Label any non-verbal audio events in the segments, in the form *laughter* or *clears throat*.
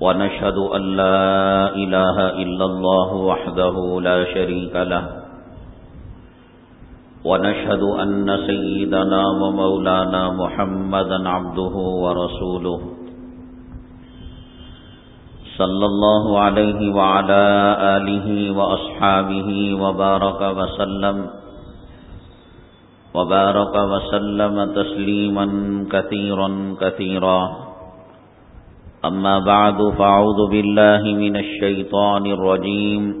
ونشهد أن لا إله إلا الله وحده لا شريك له. ونشهد أن سيدنا ومولانا محمدا عبده ورسوله. صلى الله عليه وعلى آله وأصحابه وبارك وسلم. وبارك وسلم تسليما كثيرا كثيرا. أما بعد فأعوذ بالله من الشيطان الرجيم.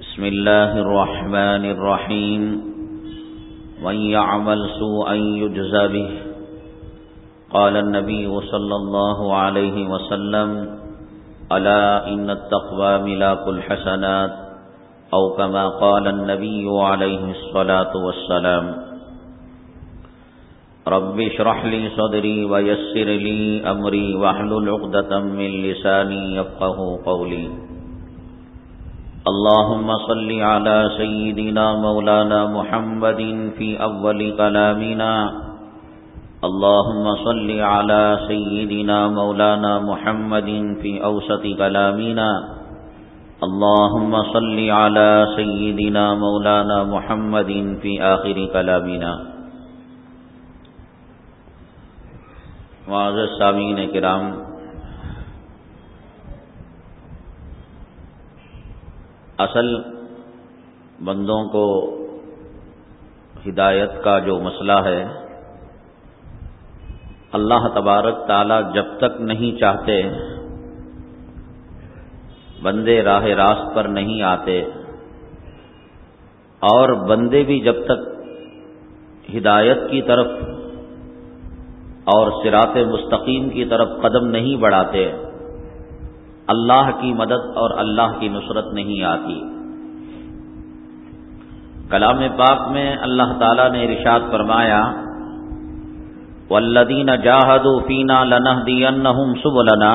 بسم الله الرحمن الرحيم. من يعمل سوءا يجزى به. قال النبي صلى الله عليه وسلم ألا إن التقوى ملاك الحسنات أو كما قال النبي عليه الصلاة والسلام. رب اشرح لي صدري ويسر لي أمري واحلل عقدة من لساني يفقه قولي. اللهم صل على سيدنا مولانا محمد في أول كلامنا. اللهم صل على سيدنا مولانا محمد في أوسط كلامنا. اللهم صل على سيدنا مولانا محمد في آخر كلامنا. معزز سامعین کرام۔ اصل بندوں کو ہدایت کا جو مسئلہ ہے، اللہ تبارک تعالی جب تک نہیں چاہتے، بندے راہ راست پر نہیں آتے۔ اور بندے بھی جب تک ہدایت کی طرف اور سرات مستقیم کی طرف قدم نہیں بڑھاتے، اللہ کی مدد اور اللہ کی نصرت نہیں آتی۔ کلام پاک میں اللہ تعالی نے رشاد فرمایا والذین جاہدوا فینا لنہدینہم سبلنا،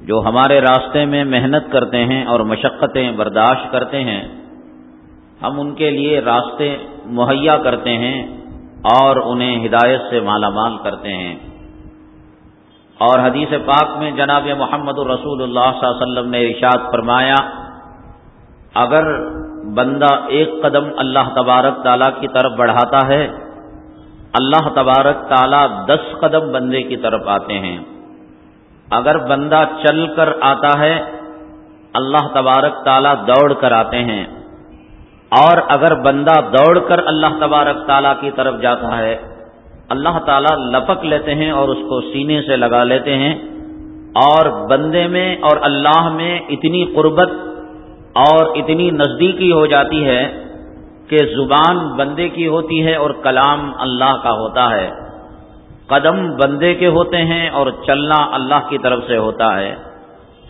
جو ہمارے راستے میں محنت کرتے ہیں اور مشقتیں برداشت کرتے ہیں، ہم ان کے لیے راستے مہیا کرتے ہیں۔ اور انہیں ہدایت سے مالا مال کرتے ہیں۔ اور حدیث پاک میں جناب محمد الرسول اللہ صلی اللہ علیہ وسلم نے ارشاد فرمایا، اگر بندہ ایک قدم اللہ تبارک تعالیٰ کی طرف بڑھاتا ہے، اللہ تبارک تعالیٰ دس قدم بندے کی طرف آتے ہیں۔ اگر بندہ چل کر آتا ہے، اللہ تبارک تعالیٰ دوڑ کر آتے ہیں۔ اور اگر بندہ دوڑ کر اللہ تبارک تعالیٰ کی طرف جاتا ہے، اللہ تعالیٰ لپک لیتے ہیں اور اس کو سینے سے لگا لیتے ہیں اور بندے میں اور اللہ میں اتنی قربت اور اتنی نزدیکی ہو جاتی ہے کہ زبان بندے کی ہوتی ہے اور کلام اللہ کا ہوتا ہے۔ قدم بندے کے ہوتے ہیں اور چلنا اللہ کی طرف سے ہوتا ہے۔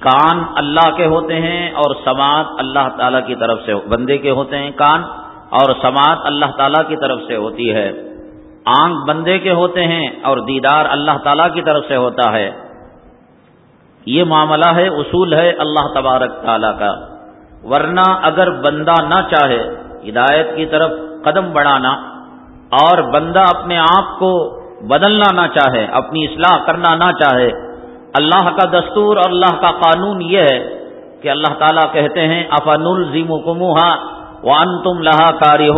کان اللہ کے ہوتے ہیں اور سماعت اللہ تعالیٰ کی طرف سے بندے کے ہوتے ہیں کان اور سماعت اللہ تعالیٰ کی طرف سے ہوتی ہے۔ آنکھ بندے کے ہوتے ہیں اور دیدار اللہ تعالیٰ کی طرف سے ہوتا ہے۔ یہ معاملہ ہے، اصول ہے اللہ تبارک تعالیٰ کا۔ ورنہ اگر بندہ نہ چاہے ہدایت کی طرف قدم بڑھانا اور بندہ اپنے آپ کو بدلنا نہ چاہے، اپنی اصلاح کرنا نہ چاہے اللہ کا دستور اور اللہ کا قانون یہ ہے کہ اللہ تعالیٰ کہتے ہیں افن الزیم کموہا وان تم لہا کاری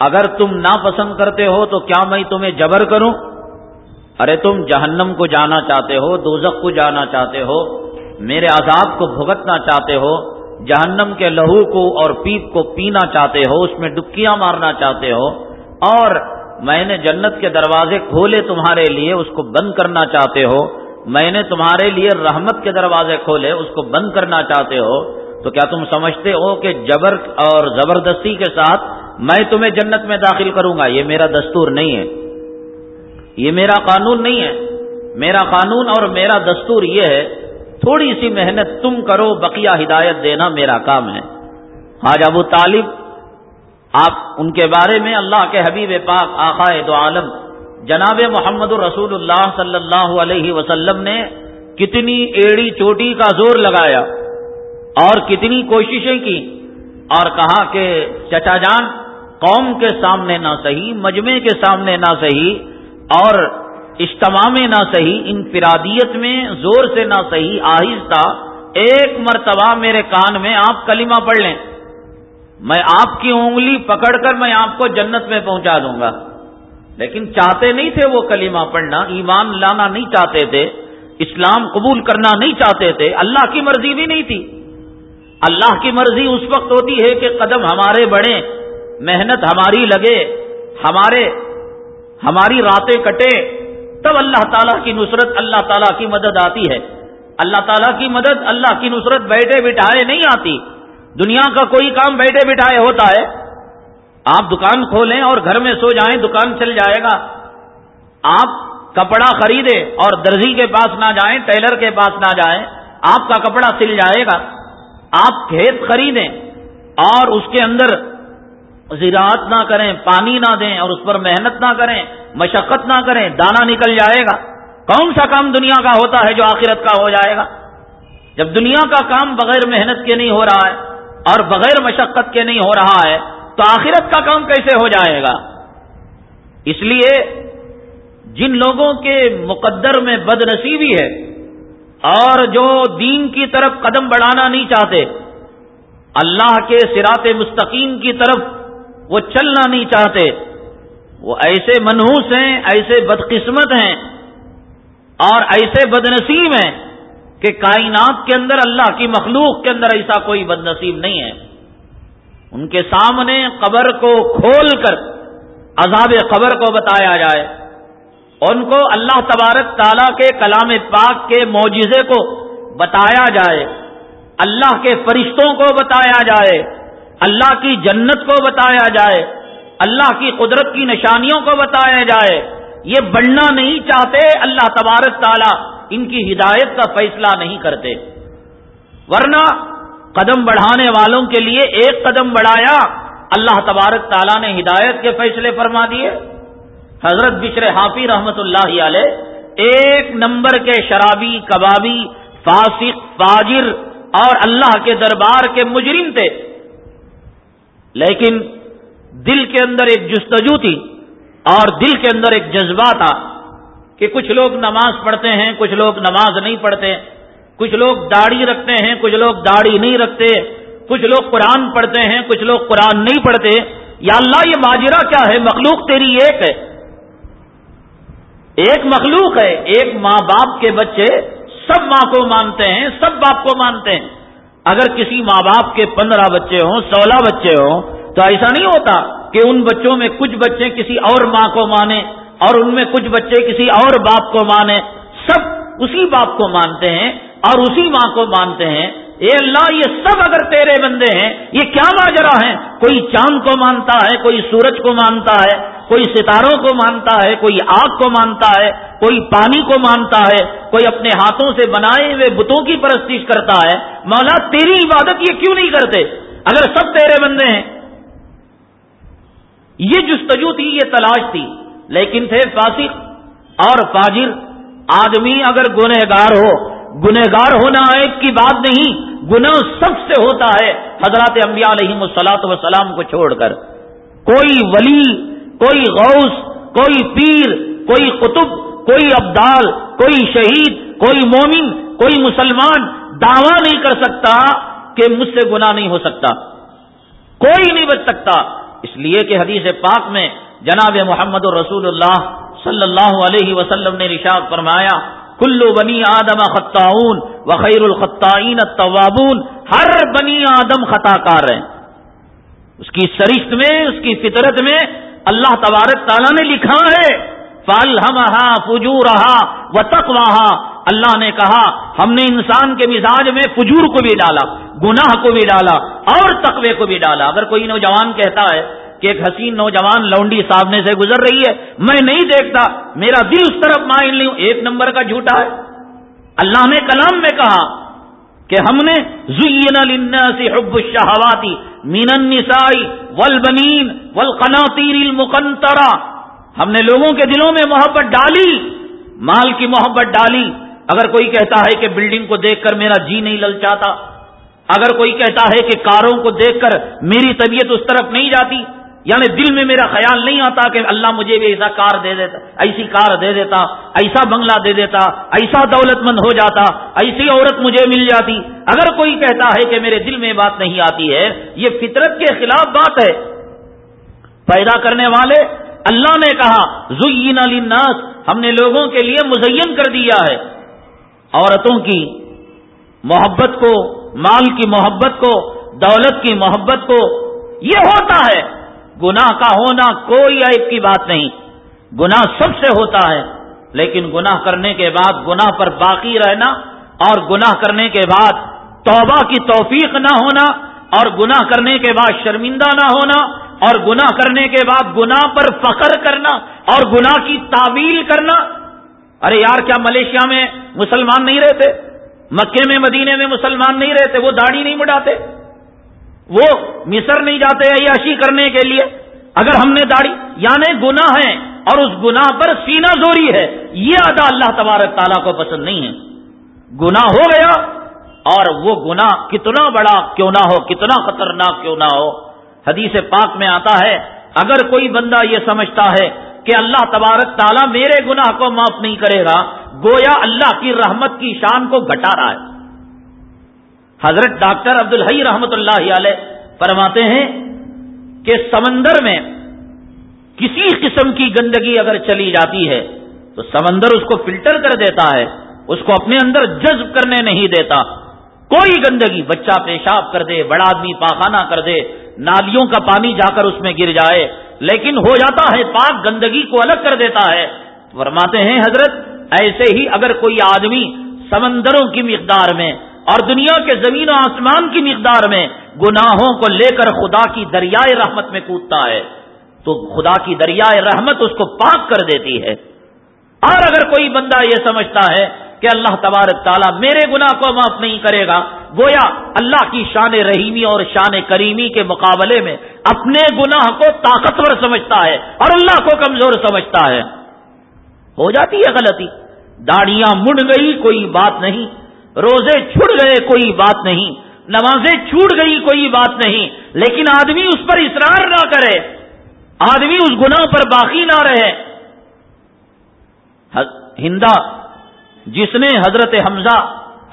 اگر تم ناپسند کرتے ہو تو کیا میں تمہیں جبر کروں؟ ارے تم جہنم کو جانا چاہتے ہو، دوزخ کو جانا چاہتے ہو، میرے عذاب کو بھگتنا چاہتے ہو، جہنم کے لہو کو اور پیپ کو پینا چاہتے ہو، اس میں ڈبکیاں مارنا چاہتے ہو، اور میں نے جنت کے دروازے کھولے تمہارے لیے، اس کو بند کرنا چاہتے ہو میں نے تمہارے لیے رحمت کے دروازے کھولے، اس کو بند کرنا چاہتے ہو، تو کیا تم سمجھتے ہو کہ جبر اور زبردستی کے ساتھ میں تمہیں جنت میں داخل کروں گا؟ یہ میرا دستور نہیں ہے۔ یہ میرا قانون نہیں ہے۔ میرا قانون اور میرا دستور یہ ہے، تھوڑی سی محنت تم کرو، بقیہ ہدایت دینا میرا کام ہے۔ آج ابو طالب، آپ ان کے بارے میں اللہ کے حبیب پاک، آقا دو عالم جناب محمد الرسول اللہ صلی اللہ علیہ وسلم نے کتنی ایڑی چوٹی کا زور لگایا اور کتنی کوششیں کی اور کہا کہ چچا جان، قوم کے سامنے نہ صحیح، مجمع کے سامنے نہ صحیح اور اجتماع میں نہ صحیح، انفرادیت میں زور سے نہ صحیح، آہستہ ایک مرتبہ میرے کان میں آپ کلمہ پڑھ لیں۔ میں آپ کی انگلی پکڑ کر میں آپ کو جنت میں پہنچا دوں گا۔ لیکن چاہتے نہیں تھے وہ کلمہ پڑھنا، ایمان لانا نہیں چاہتے تھے، اسلام قبول کرنا نہیں چاہتے تھے، اللہ کی مرضی بھی نہیں تھی۔ اللہ کی مرضی اس وقت ہوتی ہے کہ قدم ہمارے بڑھیں، محنت ہماری لگے، ہمارے، ہماری راتیں کٹے۔ تب اللہ تعالیٰ کی نصرت اللہ تعالیٰ کی مدد آتی ہے۔ اللہ تعالیٰ کی مدد، اللہ کی نصرت بیٹھے بٹھائے نہیں آتی۔ دنیا کا کوئی کام بیٹھے بٹھائے ہوتا ہے۔ آپ دکان کھولیں اور گھر میں سو جائیں، دکان چل جائے گا۔ آپ کپڑا خریدے اور درزی کے پاس نہ جائیں، ٹیلر کے پاس نہ جائیں، آپ کا کپڑا سل جائے گا۔ آپ کھیت خریدیں اور اس کے اندر زراعت نہ کریں، پانی نہ دیں اور اس پر محنت نہ کریں، مشقت نہ کریں، دانا نکل جائے گا۔ کون سا کام دنیا کا ہوتا ہے جو آخرت کا ہو جائے گا؟ جب دنیا کا کام بغیر محنت کے نہیں ہو رہا ہے اور بغیر مشقت کے نہیں ہو رہا ہے تو آخرت کا کام کیسے ہو جائے گا؟ اس لیے جن لوگوں کے مقدر میں بد نصیبی ہے اور جو دین کی طرف قدم بڑھانا نہیں چاہتے، اللہ کے سرات مستقیم کی طرف وہ چلنا نہیں چاہتے، وہ ایسے منحوس ہیں، ایسے بدقسمت ہیں اور ایسے بد نصیب ہیں کہ کائنات کے اندر، اللہ کی مخلوق کے اندر ایسا کوئی بد نصیب نہیں ہے۔ ان کے سامنے قبر کو کھول کر عذاب قبر کو بتایا جائے۔ ان کو اللہ تبارک تعالیٰ کے کلام پاک کے معجزے کو بتایا جائے۔ اللہ کے فرشتوں کو بتایا جائے۔ اللہ کی جنت کو بتایا جائے۔ اللہ کی قدرت کی نشانیوں کو بتایا جائے۔ یہ بڑھنا نہیں چاہتے۔ اللہ تبارک تعالیٰ ان کی ہدایت کا فیصلہ نہیں کرتے۔ ورنہ قدم بڑھانے والوں کے لیے ایک قدم بڑھایا، اللہ تبارک تعالیٰ نے ہدایت کے فیصلے فرما دیے۔ حضرت بشر حافی رحمت اللہ علیہ ایک نمبر کے شرابی، کبابی، فاسق، فاجر اور اللہ کے دربار کے مجرم تھے۔ لیکن دل کے اندر ایک جستجو تھی اور دل کے اندر ایک جذبہ تھا کہ کچھ لوگ نماز پڑھتے ہیں، کچھ لوگ نماز نہیں پڑھتے۔ کچھ لوگ داڑھی رکھتے ہیں، کچھ لوگ داڑھی نہیں رکھتے، کچھ لوگ قرآن پڑھتے ہیں، کچھ لوگ قرآن نہیں پڑھتے۔ یا اللہ، یہ ماجرا کیا ہے؟ مخلوق تیری ایک ہے۔ ایک مخلوق ہے، ایک ماں باپ کے بچے سب ماں کو مانتے ہیں، سب باپ کو مانتے ہیں۔ اگر کسی ماں باپ کے پندرہ بچے ہوں، سولہ بچے ہوں، تو ایسا نہیں ہوتا کہ ان بچوں میں کچھ بچے کسی اور ماں کو مانے اور ان میں کچھ بچے کسی اور باپ کو مانے۔ سب اسی باپ کو مانتے ہیں۔ اور اسی ماں کو مانتے ہیں، اے اللہ، یہ سب اگر تیرے بندے ہیں، یہ کیا ماجرا ہے کوئی چاند کو مانتا ہے، کوئی سورج کو مانتا ہے، کوئی ستاروں کو مانتا ہے، کوئی آگ کو مانتا ہے، کوئی پانی کو مانتا ہے، کوئی اپنے ہاتھوں سے بنائے ہوئے بتوں کی پرستش کرتا ہے۔ مولا، تیری عبادت یہ کیوں نہیں کرتے؟ اگر سب تیرے بندے ہیں۔ یہ جستجو تھی، یہ تلاش تھی، لیکن تھے فاسق اور فاجر۔ آدمی اگر گنہگار ہو گنہگار ہونا ایک کی بات نہیں، گناہ سب سے ہوتا ہے حضرات انبیاء علیہ السلاط وسلام کو چھوڑ کر۔ کوئی ولی، کوئی غوث، کوئی پیر، کوئی قطب، کوئی ابدال، کوئی شہید، کوئی مومن، کوئی مسلمان دعوی نہیں کر سکتا کہ مجھ سے گناہ نہیں ہو سکتا۔ کوئی نہیں بچ سکتا۔ اس لیے کہ حدیث پاک میں جناب محمد الرسول اللہ صلی اللہ علیہ وسلم نے رشاد فرمایا کلو بنی آدم خطاون و خیر الخطائین التوابون، ہر بنی آدم خطا کار ہے اس کی سرشت میں، اس کی فطرت میں اللہ تبارک تعالیٰ نے لکھا ہے فل ہم فجو و تک اللہ نے کہا، ہم نے انسان کے مزاج میں فجور کو بھی ڈالا، گناہ کو بھی ڈالا اور تقوی کو بھی ڈالا۔ اگر کوئی نوجوان کہتا ہے کہ ایک حسین نوجوان لونڈی سامنے سے گزر رہی ہے، میں نہیں دیکھتا، میرا دل اس طرف مائل نہیں ہوں ایک نمبر کا جھوٹا ہے۔ اللہ نے کلام میں کہا کہ ہم نے زین للناس حب الشہواتی من النساء والبنین والقناطیر المقنطرہ ہم نے لوگوں کے دلوں میں محبت ڈالی، مال کی محبت ڈالی۔ اگر کوئی کہتا ہے کہ بلڈنگ کو دیکھ کر میرا جی نہیں للچاتا، اگر کوئی کہتا ہے کہ کاروں کو دیکھ کر میری طبیعت اس طرف نہیں جاتی یعنی دل میں میرا خیال نہیں آتا کہ اللہ مجھے بھی ایسا کار دے دیتا، ایسی کار دے دیتا، ایسا بنگلہ دے دیتا، ایسا دولت مند ہو جاتا، ایسی عورت مجھے مل جاتی۔ اگر کوئی کہتا ہے کہ میرے دل میں بات نہیں آتی ہے، یہ فطرت کے خلاف بات ہے۔ پیدا کرنے والے، اللہ نے کہا، زین علی ناس ہم نے لوگوں کے لیے مزین کر دیا ہے۔ عورتوں کی محبت کو، مال کی محبت کو، دولت کی محبت کو، یہ ہوتا ہے۔ گناہ کا ہونا کوئی عیب کی بات نہیں۔ گناہ سب سے ہوتا ہے، لیکن گناہ کرنے کے بعد گناہ پر باقی رہنا اور گناہ کرنے کے بعد توبہ کی توفیق نہ ہونا اور گناہ کرنے کے بعد شرمندہ نہ ہونا اور گناہ کرنے کے بعد گناہ پر فخر کرنا اور گناہ کی تعویل کرنا۔ ارے یار، کیا ملیشیا میں مسلمان نہیں رہتے؟ مکے میں، مدینے میں مسلمان نہیں رہتے؟ وہ داڑھی نہیں مڈاتے وہ مصر نہیں جاتے عیاشی کرنے کے لیے۔ اگر ہم نے داڑھی یعنی گنا ہے اور اس گنا پر سینا زوری ہے، یہ ادا اللہ تبارک تعالیٰ کو پسند نہیں ہے۔ گنا ہو گیا، اور وہ گنا کتنا بڑا کیوں نہ ہو، کتنا خطرناک کیوں نہ ہو۔ حدیث پاک میں آتا ہے، اگر کوئی بندہ یہ سمجھتا ہے کہ اللہ تبارک تعالیٰ میرے گناہ کو معاف نہیں کرے گا، گویا اللہ کی رحمت کی شان کو گھٹا رہا ہے۔ حضرت ڈاکٹر عبد الحی رحمت اللہ علیہ فرماتے ہیں کہ سمندر میں کسی قسم کی گندگی اگر چلی جاتی ہے تو سمندر اس کو فلٹر کر دیتا ہے، اس کو اپنے اندر جذب کرنے نہیں دیتا۔ کوئی گندگی بچہ پیشاب کر دے، بڑا آدمی پاخانہ کر دے، نالیوں کا پانی جا کر اس میں گر جائے، لیکن ہو جاتا ہے پاک گندگی کو الگ کر دیتا ہے۔ فرماتے ہیں حضرت، ایسے ہی اگر کوئی آدمی سمندروں کی مقدار میں اور دنیا کے زمین و آسمان کی مقدار میں گناہوں کو لے کر خدا کی دریائے رحمت میں کودتا ہے، تو خدا کی دریائے رحمت اس کو پاک کر دیتی ہے۔ اور اگر کوئی بندہ یہ سمجھتا ہے کہ اللہ تبارک تعالیٰ میرے گناہ کو معاف نہیں کرے گا، گویا اللہ کی شان رحیمی اور شان کریمی کے مقابلے میں اپنے گناہ کو طاقتور سمجھتا ہے اور اللہ کو کمزور سمجھتا ہے۔ ہو جاتی ہے غلطی، داڑیاں مڑ گئی، کوئی بات نہیں۔ روزے چھڑ گئے کوئی بات نہیں، نمازیں چھوٹ گئی کوئی بات نہیں، لیکن آدمی اس پر اصرار نہ کرے، آدمی اس گناہ پر باقی نہ رہے۔ ہندا، جس نے حضرت حمزہ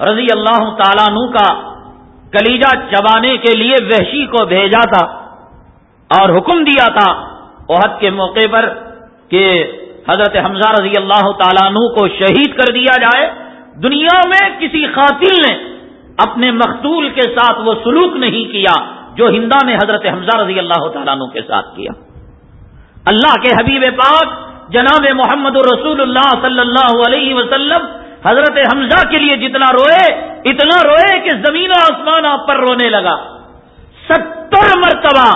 رضی اللہ تعالیٰ نو کا کلیجہ چبانے کے لیے وحشی کو بھیجا تھا اور حکم دیا تھا عہد کے موقع پر کہ حضرت حمزہ رضی اللہ تعالیٰ نو کو شہید کر دیا جائے دنیا میں کسی قاتل نے اپنے مقتول کے ساتھ وہ سلوک نہیں کیا جو ہندا نے حضرت حمزہ رضی اللہ تعالیٰ عنہ کے ساتھ کیا۔ اللہ کے حبیب پاک جناب محمد رسول اللہ صلی اللہ علیہ وسلم حضرت حمزہ کے لیے جتنا روئے، اتنا روئے کہ زمین و آسمان آپ پر رونے لگا۔ ستر مرتبہ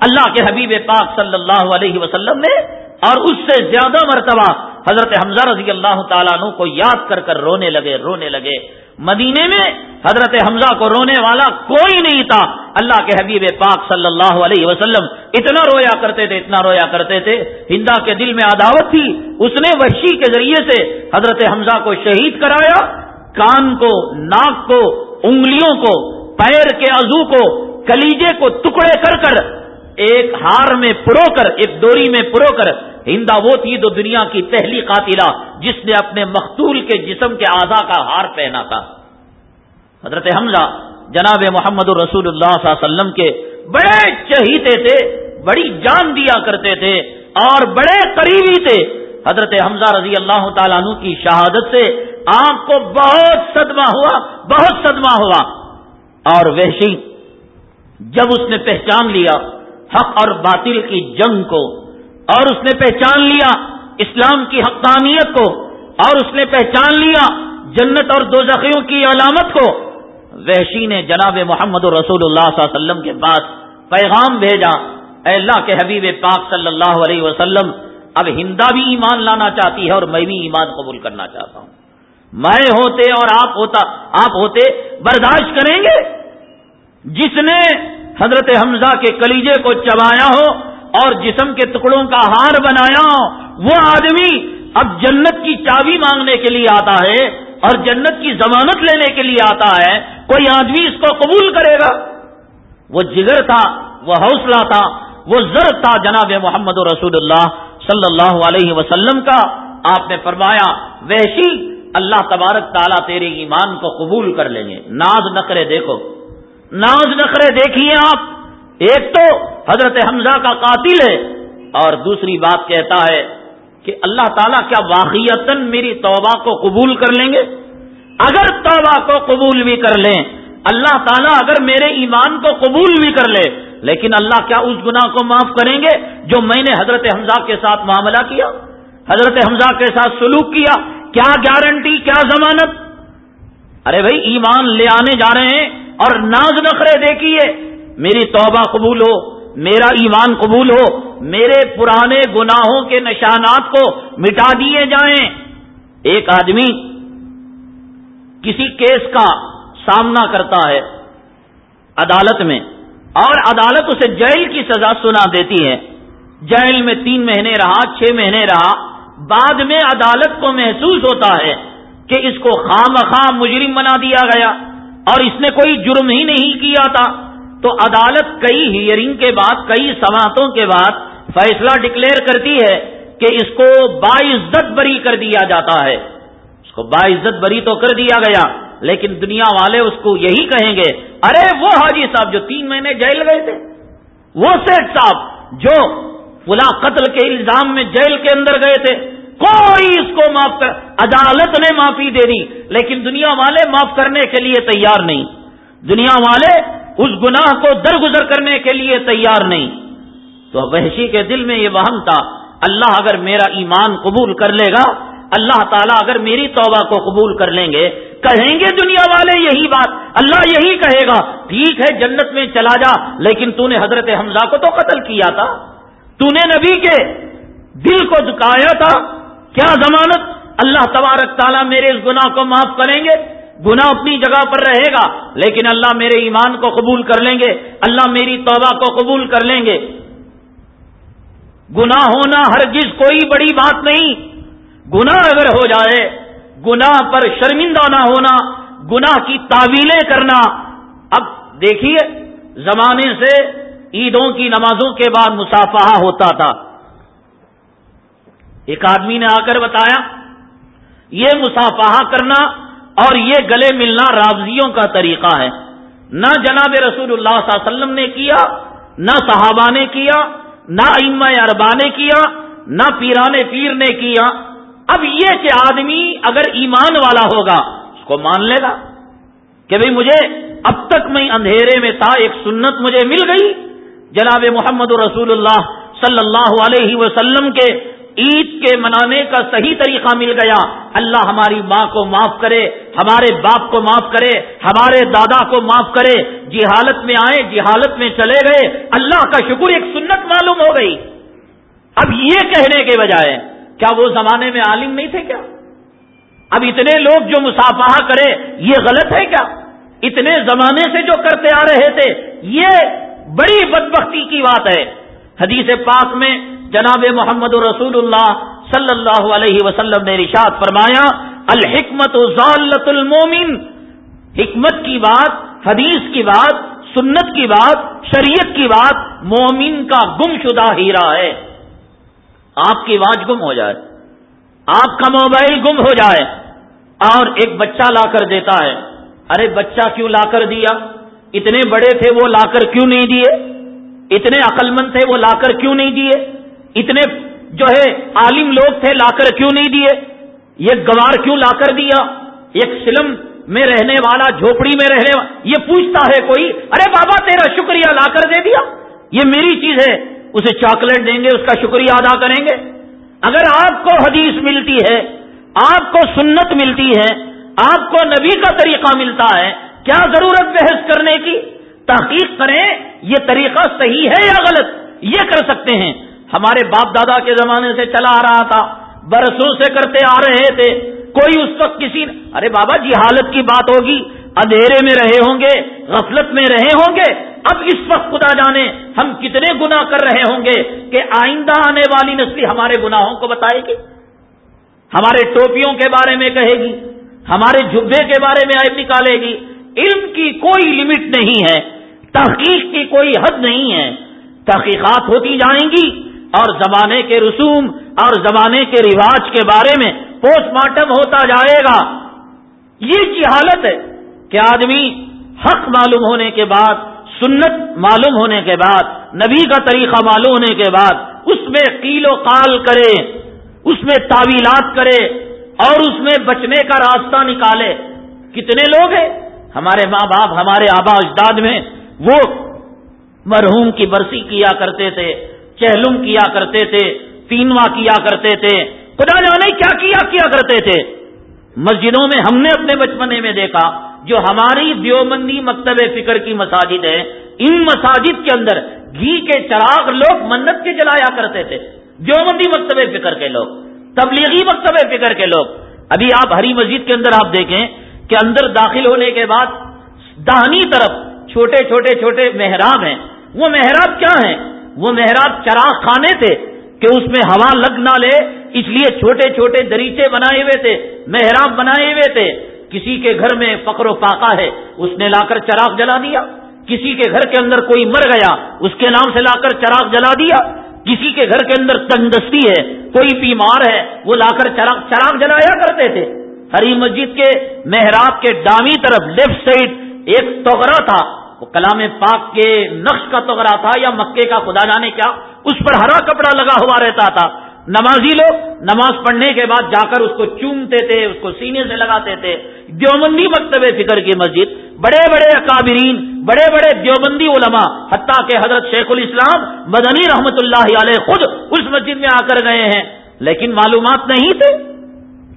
اللہ کے حبیب پاک صلی اللہ علیہ وسلم نے اور اس سے زیادہ مرتبہ حضرت حمزہ رضی اللہ تعالیٰ عنہ کو یاد کر کر رونے لگے رونے لگے۔ مدینے میں حضرت حمزہ کو رونے والا کوئی نہیں تھا۔ اللہ کے حبیب پاک صلی اللہ علیہ وسلم اتنا رویا کرتے تھے، اتنا رویا کرتے تھے۔ ہندا کے دل میں عداوت تھی۔ اس نے وحشی کے ذریعے سے حضرت حمزہ کو شہید کرایا۔ کان کو، ناک کو، انگلیوں کو، پیر کے عزو کو، کلیجے کو ٹکڑے کر کر ایک ہار میں پرو کر، ایک ڈوری میں پرو کر ہندا وہ تھی تو دنیا کی پہلی قاتلہ، جس نے اپنے مختول کے جسم کے آزا کا ہار پہنا تھا۔ حضرت حمزہ جناب محمد الرسول اللہ صلی اللہ علیہ وسلم کے بڑے چہیتے تھے، بڑی جان دیا کرتے تھے اور بڑے قریبی تھے۔ حضرت حمزہ رضی اللہ تعالیٰ عنہ کی شہادت سے آپ کو بہت صدمہ ہوا، بہت صدمہ ہوا۔ اور وحشی، جب اس نے پہچان لیا حق اور باطل کی جنگ کو، اور اس نے پہچان لیا اسلام کی حقانیت کو، اور اس نے پہچان لیا جنت اور دو کی علامت کو۔ وحشی نے جناب محمد رسول اللہ صلی اللہ علیہ وسلم کے پاس پیغام بھیجا، اے اللہ کے حبیب پاک صلی اللہ علیہ وسلم، اب ہندا بھی ایمان لانا چاہتی ہے اور میں بھی ایمان قبول کرنا چاہتا ہوں۔ میں ہوتے اور آپ ہوتا، آپ ہوتے برداشت کریں گے؟ جس نے حضرت حمزہ کے کلیجے کو چبایا ہو اور جسم کے ٹکڑوں کا ہار بنایا ہو، وہ آدمی اب جنت کی چابی مانگنے کے لیے آتا ہے اور جنت کی ضمانت لینے کے لیے آتا ہے، کوئی آدمی اس کو قبول کرے گا؟ وہ جگر تھا، وہ حوصلہ تھا، وہ زر تھا جناب محمد رسول اللہ صلی اللہ علیہ وسلم کا۔ آپ نے فرمایا ویسی اللہ تبارک تعالیٰ تیرے ایمان کو قبول کر لیں گے۔ ناز نخرے دیکھو۔ ناز نخرے دیکھیے آپ۔ ایک تو حضرت حمزہ کا قاتل ہے اور دوسری بات کہتا ہے کہ اللہ تعالیٰ کیا واقعیت میری توبہ کو قبول کر لیں گے؟ اگر توبہ کو قبول بھی کر لیں، اللہ تعالیٰ اگر میرے ایمان کو قبول بھی کر لے، لیکن اللہ کیا اس گناہ کو معاف کریں گے جو میں نے حضرت حمزہ کے ساتھ معاملہ کیا؟ حضرت حمزہ کے ساتھ سلوک کیا؟ کیا گارنٹی کیا ضمانت؟ ارے بھائی، ایمان لے آنے جا رہے ہیں۔ اور ناز نخرے دیکھیے میری توبہ قبول ہو، میرا ایمان قبول ہو، میرے پرانے گناہوں کے نشانات کو مٹا دیے جائیں۔ ایک آدمی کسی کیس کا سامنا کرتا ہے عدالت میں، اور عدالت اسے جیل کی سزا سنا دیتی ہے۔ جیل میں تین مہینے رہا، چھ مہینے رہا، بعد میں عدالت کو محسوس ہوتا ہے کہ اس کو خام خام مجرم بنا دیا گیا۔ اور اس نے کوئی جرم ہی نہیں کیا تھا۔ تو عدالت کئی ہیئرنگ کے بعد، کئی سماعتوں کے بعد فیصلہ ڈکلیئر کرتی ہے کہ اس کو باعزت بری کر دیا جاتا ہے۔ اس کو باعزت بری تو کر دیا گیا، لیکن دنیا والے اس کو یہی کہیں گے، ارے وہ حاجی صاحب جو تین مہینے جیل گئے تھے، وہ سیٹ صاحب جو فلا قتل کے الزام میں جیل کے اندر گئے تھے۔ کوئی اس کو معاف کر، عدالت نے معافی دے دی، لیکن دنیا والے معاف کرنے کے لیے تیار نہیں۔ دنیا والے اس گناہ کو درگزر کرنے کے لیے تیار نہیں۔ تو وحشی کے دل میں یہ وہم تھا، اللہ اگر میرا ایمان قبول کر لے گا، اللہ تعالیٰ اگر میری توبہ کو قبول کر لیں گے۔ کہیں گے دنیا والے یہی بات، اللہ یہی کہے گا، ٹھیک ہے جنت میں چلا جا، لیکن تو نے حضرت حمزہ کو تو قتل کیا تھا۔ تو نے نبی کے دل کو دکھایا تھا کیا ضمانت؟ اللہ تبارک تعالیٰ میرے اس گناہ کو معاف کریں گے۔ گنا اپنی جگہ پر رہے گا، لیکن اللہ میرے ایمان کو قبول کر لیں گے، اللہ میری توبہ کو قبول کر لیں گے۔ گنا ہونا ہر کوئی بڑی بات نہیں۔ گنا اگر ہو جائے گنا پر شرمندہ نہ ہونا گنا کی تعویلیں کرنا۔ اب دیکھیے، زمانے سے عیدوں کی نمازوں کے بعد مسافہ ہوتا تھا۔ ایک آدمی نے آ کر بتایا، یہ مسافہ کرنا اور یہ گلے ملنا رابضیوں کا طریقہ ہے۔ نہ جناب رسول اللہ صلی اللہ علیہ وسلم نے کیا، نہ صحابہ نے کیا، نہ اما اربا نے کیا، نہ پیران پیر نے کیا۔ اب یہ کہ آدمی اگر ایمان والا ہوگا، اس کو مان لے گا کہ بھئی مجھے اب تک میں اندھیرے میں تھا، ایک سنت مجھے مل گئی۔ جناب محمد رسول اللہ صلی اللہ علیہ وسلم کے عید کے منانے کا صحیح طریقہ مل گیا۔ اللہ ہماری ماں کو معاف کرے، ہمارے باپ کو معاف کرے، ہمارے دادا کو معاف کرے۔ جی حالت میں آئے جی حالت میں چلے گئے۔ اللہ کا شکر ایک سنت معلوم ہو گئی۔ اب یہ کہنے کے بجائے، کیا وہ زمانے میں عالم نہیں تھے کیا؟ اب اتنے لوگ جو مسافہ کرے، یہ غلط ہے کیا؟ اتنے زمانے سے جو کرتے آ رہے تھے، یہ بڑی بدبختی کی بات ہے۔ حدیث پاک میں جناب محمد رسول اللہ صلی اللہ علیہ وسلم نے رشاد فرمایا، الحکمت ضالت المومن، حکمت کی بات، حدیث کی بات، سنت کی بات، شریعت کی بات، مومن کا گم شدہ ہیرا ہے۔ آپ کی آواز گم ہو جائے۔ آپ کا موبائل گم ہو جائے۔ اور ایک بچہ لا کر دیتا ہے۔ ارے بچہ کیوں لا کر دیا؟ اتنے بڑے تھے وہ لا کر کیوں نہیں دیے؟ اتنے عقل مند تھے وہ لا کر کیوں نہیں دیے؟ اتنے جو ہے عالم لوگ تھے، لا کر کیوں نہیں دیے؟ یہ گوار کیوں لا کر دیا؟ ایک سلم میں رہنے والا، جھوپڑی میں رہنے والا، یہ پوچھتا ہے کوئی، ارے بابا تیرا شکریہ لا کر دے دیا؟ یہ میری چیز ہے، اسے چاکلیٹ دیں گے، اس کا شکریہ ادا کریں گے۔ اگر آپ کو حدیث ملتی ہے، آپ کو سنت ملتی ہے، آپ کو نبی کا طریقہ ملتا ہے، کیا ضرورت بحث کرنے کی؟ تحقیق کریں، یہ طریقہ صحیح ہے یا غلط؟ یہ کر سکتے ہیں۔ ہمارے باپ دادا کے زمانے سے چلا آ رہا تھا، برسوں سے کرتے آ رہے تھے، کوئی اس وقت کسی ارے بابا جی حالت کی بات ہوگی۔ اندھیرے میں رہے ہوں گے، غفلت میں رہے ہوں گے۔ اب اس وقت خدا جانے ہم کتنے گنا کر رہے ہوں گے کہ آئندہ آنے والی نسلی ہمارے گناہوں کو بتائے گی۔ ہمارے ٹوپیوں کے بارے میں کہے گی۔ ہمارے جبے کے بارے میں آئے نکالے گی۔ علم کی کوئی لمٹ نہیں ہے، تحقیق کی کوئی حد نہیں ہے۔ تحقیقات ہوتی جائیں گی۔ اور زمانے کے رسوم اور زمانے کے رواج کے بارے میں پوسٹ مارٹم ہوتا جائے گا۔ یہ کی حالت ہے کہ آدمی حق معلوم ہونے کے بعد، سنت معلوم ہونے کے بعد، نبی کا طریقہ معلوم ہونے کے بعد، اس میں قیل و قال کرے، اس میں تعویلات کرے اور اس میں بچنے کا راستہ نکالے۔ کتنے لوگ ہیں؟ ہمارے ماں باپ، ہمارے آبا اجداد میں وہ مرحوم کی برسی کیا کرتے تھے۔ چہلم کیا کرتے تھے، تینواں کیا کرتے تھے، خدا جانے کیا کیا کیا کرتے تھے؟ مسجدوں میں ہم نے اپنے بچپنے میں دیکھا، جو ہماری دیوبندی مکتب فکر کی مساجد ہے ان مساجد کے اندر گھی کے چراغ لوگ منت کے جلایا کرتے تھے، دیوبندی مکتب فکر کے لوگ، تبلیغی مکتب فکر کے لوگ۔ ابھی آپ ہری مسجد کے اندر آپ دیکھیں کہ اندر داخل ہونے کے بعد دہنی طرف چھوٹے چھوٹے چھوٹے محراب ہیں۔ وہ محراب کیا ہیں؟ وہ محراب چراغ کھانے تھے کہ اس میں ہوا لگ نہ لے، اس لیے چھوٹے چھوٹے دریچے بنائے ہوئے تھے، محراب بنائے ہوئے تھے۔ کسی کے گھر میں فقر و پاکا ہے، اس نے لا کر چراغ جلا دیا۔ کسی کے گھر کے اندر کوئی مر گیا، اس کے نام سے لا کر چراغ جلا دیا۔ کسی کے گھر کے اندر تندستی ہے، کوئی بیمار ہے، وہ لا کر چراغ چراغ جلایا کرتے تھے۔ ہری مسجد کے محراب کے ڈامی طرف لیفٹ سائڈ ایک توغرا تھا۔ کلام پاک کے نقش کا توغرا تھا یا مکے کا خدا جانے کیا، اس پر ہرا کپڑا لگا ہوا رہتا تھا۔ نمازی لوگ نماز پڑھنے کے بعد جا کر اس کو چومتے تھے، اس کو سینے سے لگاتے تھے۔ دیوبندی مکتب فکر کی مسجد، بڑے بڑے اکابرین، بڑے بڑے دیوبندی علماء، حتیٰ کہ حضرت شیخ الاسلام مدنی رحمت اللہ علیہ خود اس مسجد میں آ کر گئے ہیں۔ لیکن معلومات نہیں تھے۔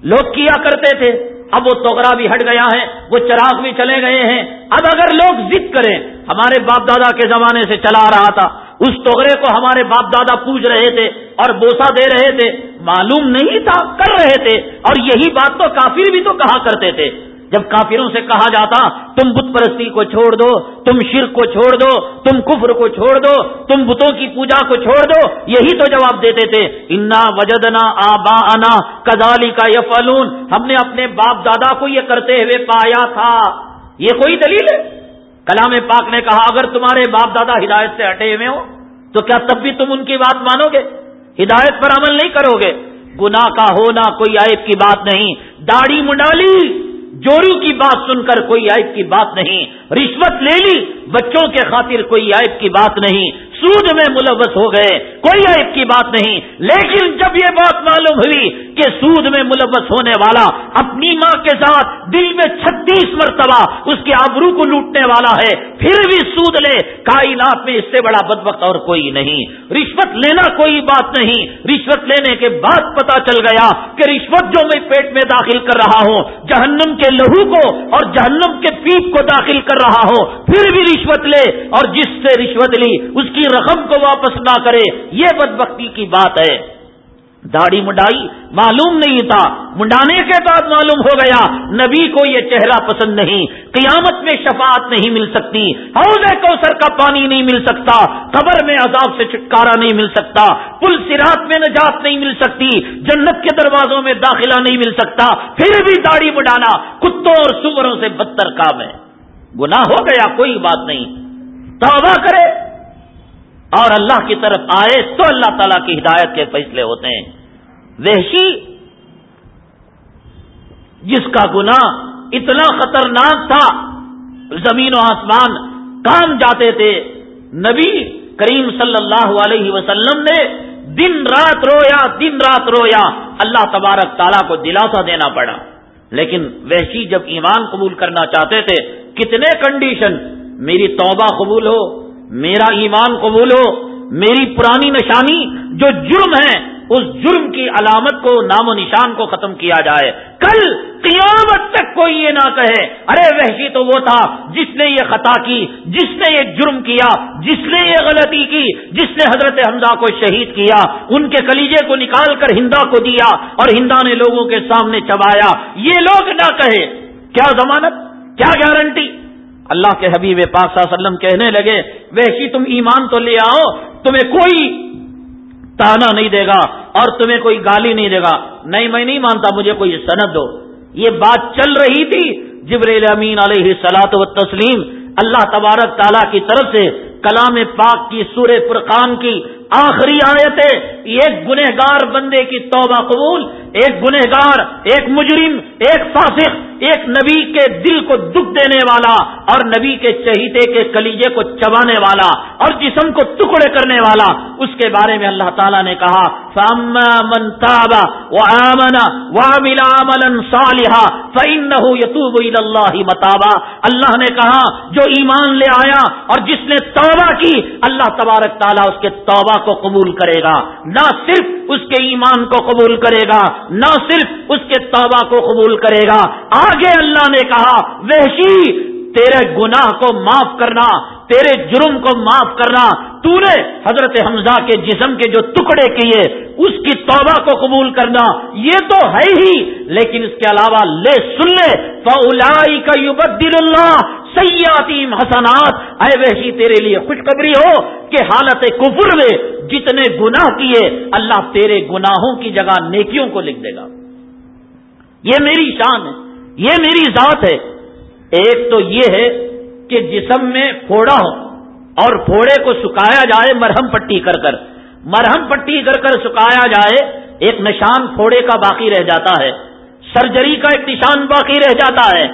لوگ کیا کرتے تھے؟ اب وہ توغرا بھی ہٹ گیا ہے، وہ چراغ بھی چلے گئے ہیں۔ اب اگر لوگ ضد کریں، ہمارے باپ دادا کے زمانے سے چلا رہا تھا۔ اس توغرے کو ہمارے باپ دادا پوج رہے تھے اور بوسا دے رہے تھے۔ معلوم نہیں تھا، کر رہے تھے۔ اور یہی بات تو کافر بھی تو کہا کرتے تھے۔ جب کافروں سے کہا جاتا، تم بت پرستی کو چھوڑ دو، تم شرک کو چھوڑ دو، تم کفر کو چھوڑ دو، تم بتوں کی پوجا کو چھوڑ دو، یہی تو جواب دیتے تھے۔ انا وجدنا آبا انا کدالی کا یفلون ہم نے اپنے باپ دادا کو یہ کرتے ہوئے پایا تھا۔ یہ کوئی دلیل ہے؟ کلام پاک نے کہا، اگر تمہارے باپ دادا ہدایت سے ہٹے ہوئے ہو تو کیا تب بھی تم ان کی بات مانو گے؟ ہدایت پر عمل نہیں کرو گے۔ گنا کا ہونا کوئی عائب کی بات نہیں۔ داڑھی منڈالی۔ جورو کی بات سن کر کوئی عائب کی بات نہیں۔ رشوت لے لی، بچوں کے خاطر کوئی عائب کی بات نہیں، سود میں ملوث ہو گئے، کوئی عیب کی بات نہیں۔ لیکن جب یہ بات معلوم ہوئی کہ سود میں ملوث ہونے والا اپنی ماں کے ساتھ دل میں چھتیس مرتبہ اس کے آبرو کو لوٹنے والا ہے، پھر بھی سود لے، کائنات میں اس سے بڑا بد اور کوئی نہیں۔ رشوت لینا کوئی بات نہیں۔ رشوت لینے کے بعد پتا چل گیا کہ رشوت جو میں پیٹ میں داخل کر رہا ہوں، جہنم کے لہو کو اور جہنم کے پیپ کو داخل کر رہا ہوں پھر بھی رشوت لے اور جس سے رشوت لی، اس کی رقم کو واپس نہ کرے۔ یہ بدبختی کی بات ہے۔ داڑھی منڈائی معلوم نہیں تھا۔ منڈانے کے بعد معلوم ہو گیا، نبی کو یہ چہرہ پسند نہیں۔ قیامت میں شفاعت نہیں مل سکتی۔ حوض کوثر کا پانی نہیں مل سکتا۔ قبر میں عذاب سے چھٹکارا نہیں مل سکتا۔ پل سراط میں نجات نہیں مل سکتی۔ جنت کے دروازوں میں داخلہ نہیں مل سکتا۔ پھر بھی داڑھی مڈانا کتوں اور سوروں سے بدتر کام ہے۔ گناہ ہو گیا، کوئی بات نہیں۔ توبہ کرے۔ اور اللہ کی طرف آئے تو اللہ تعالی کی ہدایت کے فیصلے ہوتے ہیں۔ وحشی، جس کا گنا اتنا خطرناک تھا، زمین و آسمان کام جاتے تھے۔ نبی کریم صلی اللہ علیہ وسلم نے دن رات رویا، دن رات رویا۔ اللہ تبارک تعالیٰ کو دلاسا دینا پڑا۔ لیکن وحشی جب ایمان قبول کرنا چاہتے تھے، کتنے کنڈیشن میری توبہ قبول ہو، میرا ایمان قبول ہو، میری پرانی نشانی جو جرم ہے اس جرم کی علامت کو، نام و نشان کو ختم کیا جائے۔ کل قیامت تک کوئی یہ نہ کہے، ارے وحشی تو وہ تھا، جس نے یہ خطا کی، جس نے یہ جرم کیا، جس نے یہ غلطی کی، جس نے حضرت حمزہ کو شہید کیا، ان کے کلیجے کو نکال کر ہندا کو دیا اور ہندا نے لوگوں کے سامنے چبایا۔ یہ لوگ نہ کہے۔ کیا ضمانت؟ کیا گارنٹی؟ اللہ کے حبیب پاک صلی اللہ علیہ وسلم کہنے لگے ویسی تم ایمان تو لے آؤ، تمہیں کوئی تانا نہیں دے گا۔ اور تمہیں کوئی گالی نہیں دے گا۔ نہیں، میں نہیں مانتا، مجھے کوئی سند دو۔ یہ بات چل رہی تھی جبریل امین علیہ سلاط و تسلیم اللہ تبارک تعالیٰ کی طرف سے کلام پاک کی، سورہ فرقان کی آخری آیت ہے ایک گنہگار بندے کی توبہ قبول، ایک گنہگار، ایک مجرم ایک فاسق، ایک نبی کے دل کو دکھ دینے والا اور نبی کے چہیتے کے کلیجے کو چبانے والا اور جسم کو ٹکڑے کرنے والا۔ اس کے بارے میں اللہ تعالیٰ نے کہا یتوب اللہ متابا۔ اللہ نے کہا، جو ایمان لے آیا اور جس نے توبہ کی، اللہ تبارک تعالیٰ اس کے توبہ کو قبول کرے گا۔ نہ صرف اس کے ایمان کو قبول کرے گا، نہ صرف اس کے توبہ کو قبول کرے گا۔ آگے اللہ نے کہا، وحشی، تیرے گناہ کو معاف کرنا، تیرے جرم کو معاف کرنا۔ تو نے حضرت حمزہ کے جسم کے جو ٹکڑے کیے، اس کی توبہ کو قبول کرنا، یہ تو ہے ہی۔ لیکن اس کے علاوہ، لے سن لے فلائی کا یوبدل اللہ سیاتیم حسنات۔ اے وحشی، تیرے لیے خوشخبری ہو کہ حالت کفر میں جتنے گناہ کیے، اللہ تیرے گناہوں کی جگہ نیکیوں کو لکھ دے گا۔ یہ میری شان ہے، یہ میری ذات ہے۔ ایک تو یہ ہے کہ جسم میں پھوڑا ہو اور پھوڑے کو سکایا جائے مرہم پٹی کر کر۔ مرہم پٹی کر کر سکایا جائے، ایک نشان پھوڑے کا باقی رہ جاتا ہے۔ سرجری کا ایک نشان باقی رہ جاتا ہے۔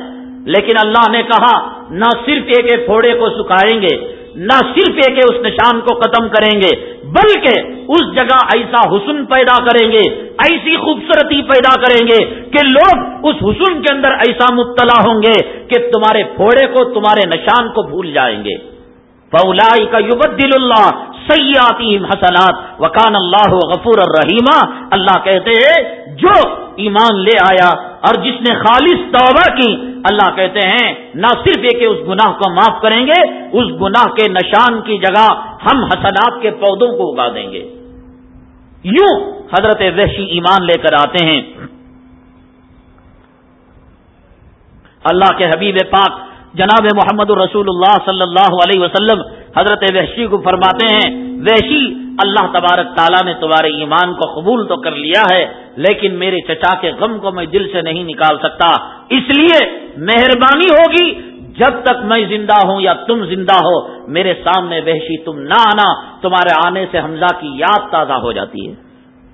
لیکن اللہ نے کہا، نہ صرف ایک ایک پھوڑے کو سکھائیں گے نہ صرف ایک اس نشان کو ختم کریں گے، بلکہ اس جگہ ایسا حسن پیدا کریں گے، ایسی خوبصورتی پیدا کریں گے کہ لوگ اس حسن کے اندر ایسا مبتلا ہوں گے کہ تمہارے پھوڑے کو، تمہارے نشان کو بھول جائیں گے۔ فولائی کا یوبدل اللہ سیاتی حسنات وکان اللہ غفور الرحیمہ اللہ کہتے ہیں جو ایمان لے آیا اور جس نے خالص توبہ کی، اللہ کہتے ہیں، نہ صرف یہ کہ اس گناہ کو معاف کریں گے، اس گناہ کے نشان کی جگہ ہم حسنات کے پودوں کو اگا دیں گے۔ یوں حضرت وحشی ایمان لے کر آتے ہیں۔ اللہ کے حبیب پاک جناب محمد الرسول اللہ صلی اللہ علیہ وسلم حضرت وحشی کو فرماتے ہیں، وحشی، اللہ تبارک تعالیٰ نے تمہارے ایمان کو قبول تو کر لیا ہے، لیکن میرے چچا کے غم کو میں دل سے نہیں نکال سکتا۔ اس لیے مہربانی ہوگی، جب تک میں زندہ ہوں یا تم زندہ ہو، میرے سامنے وحشی، تم نہ آنا، تمہارے آنے سے حمزہ کی یاد تازہ ہو جاتی ہے۔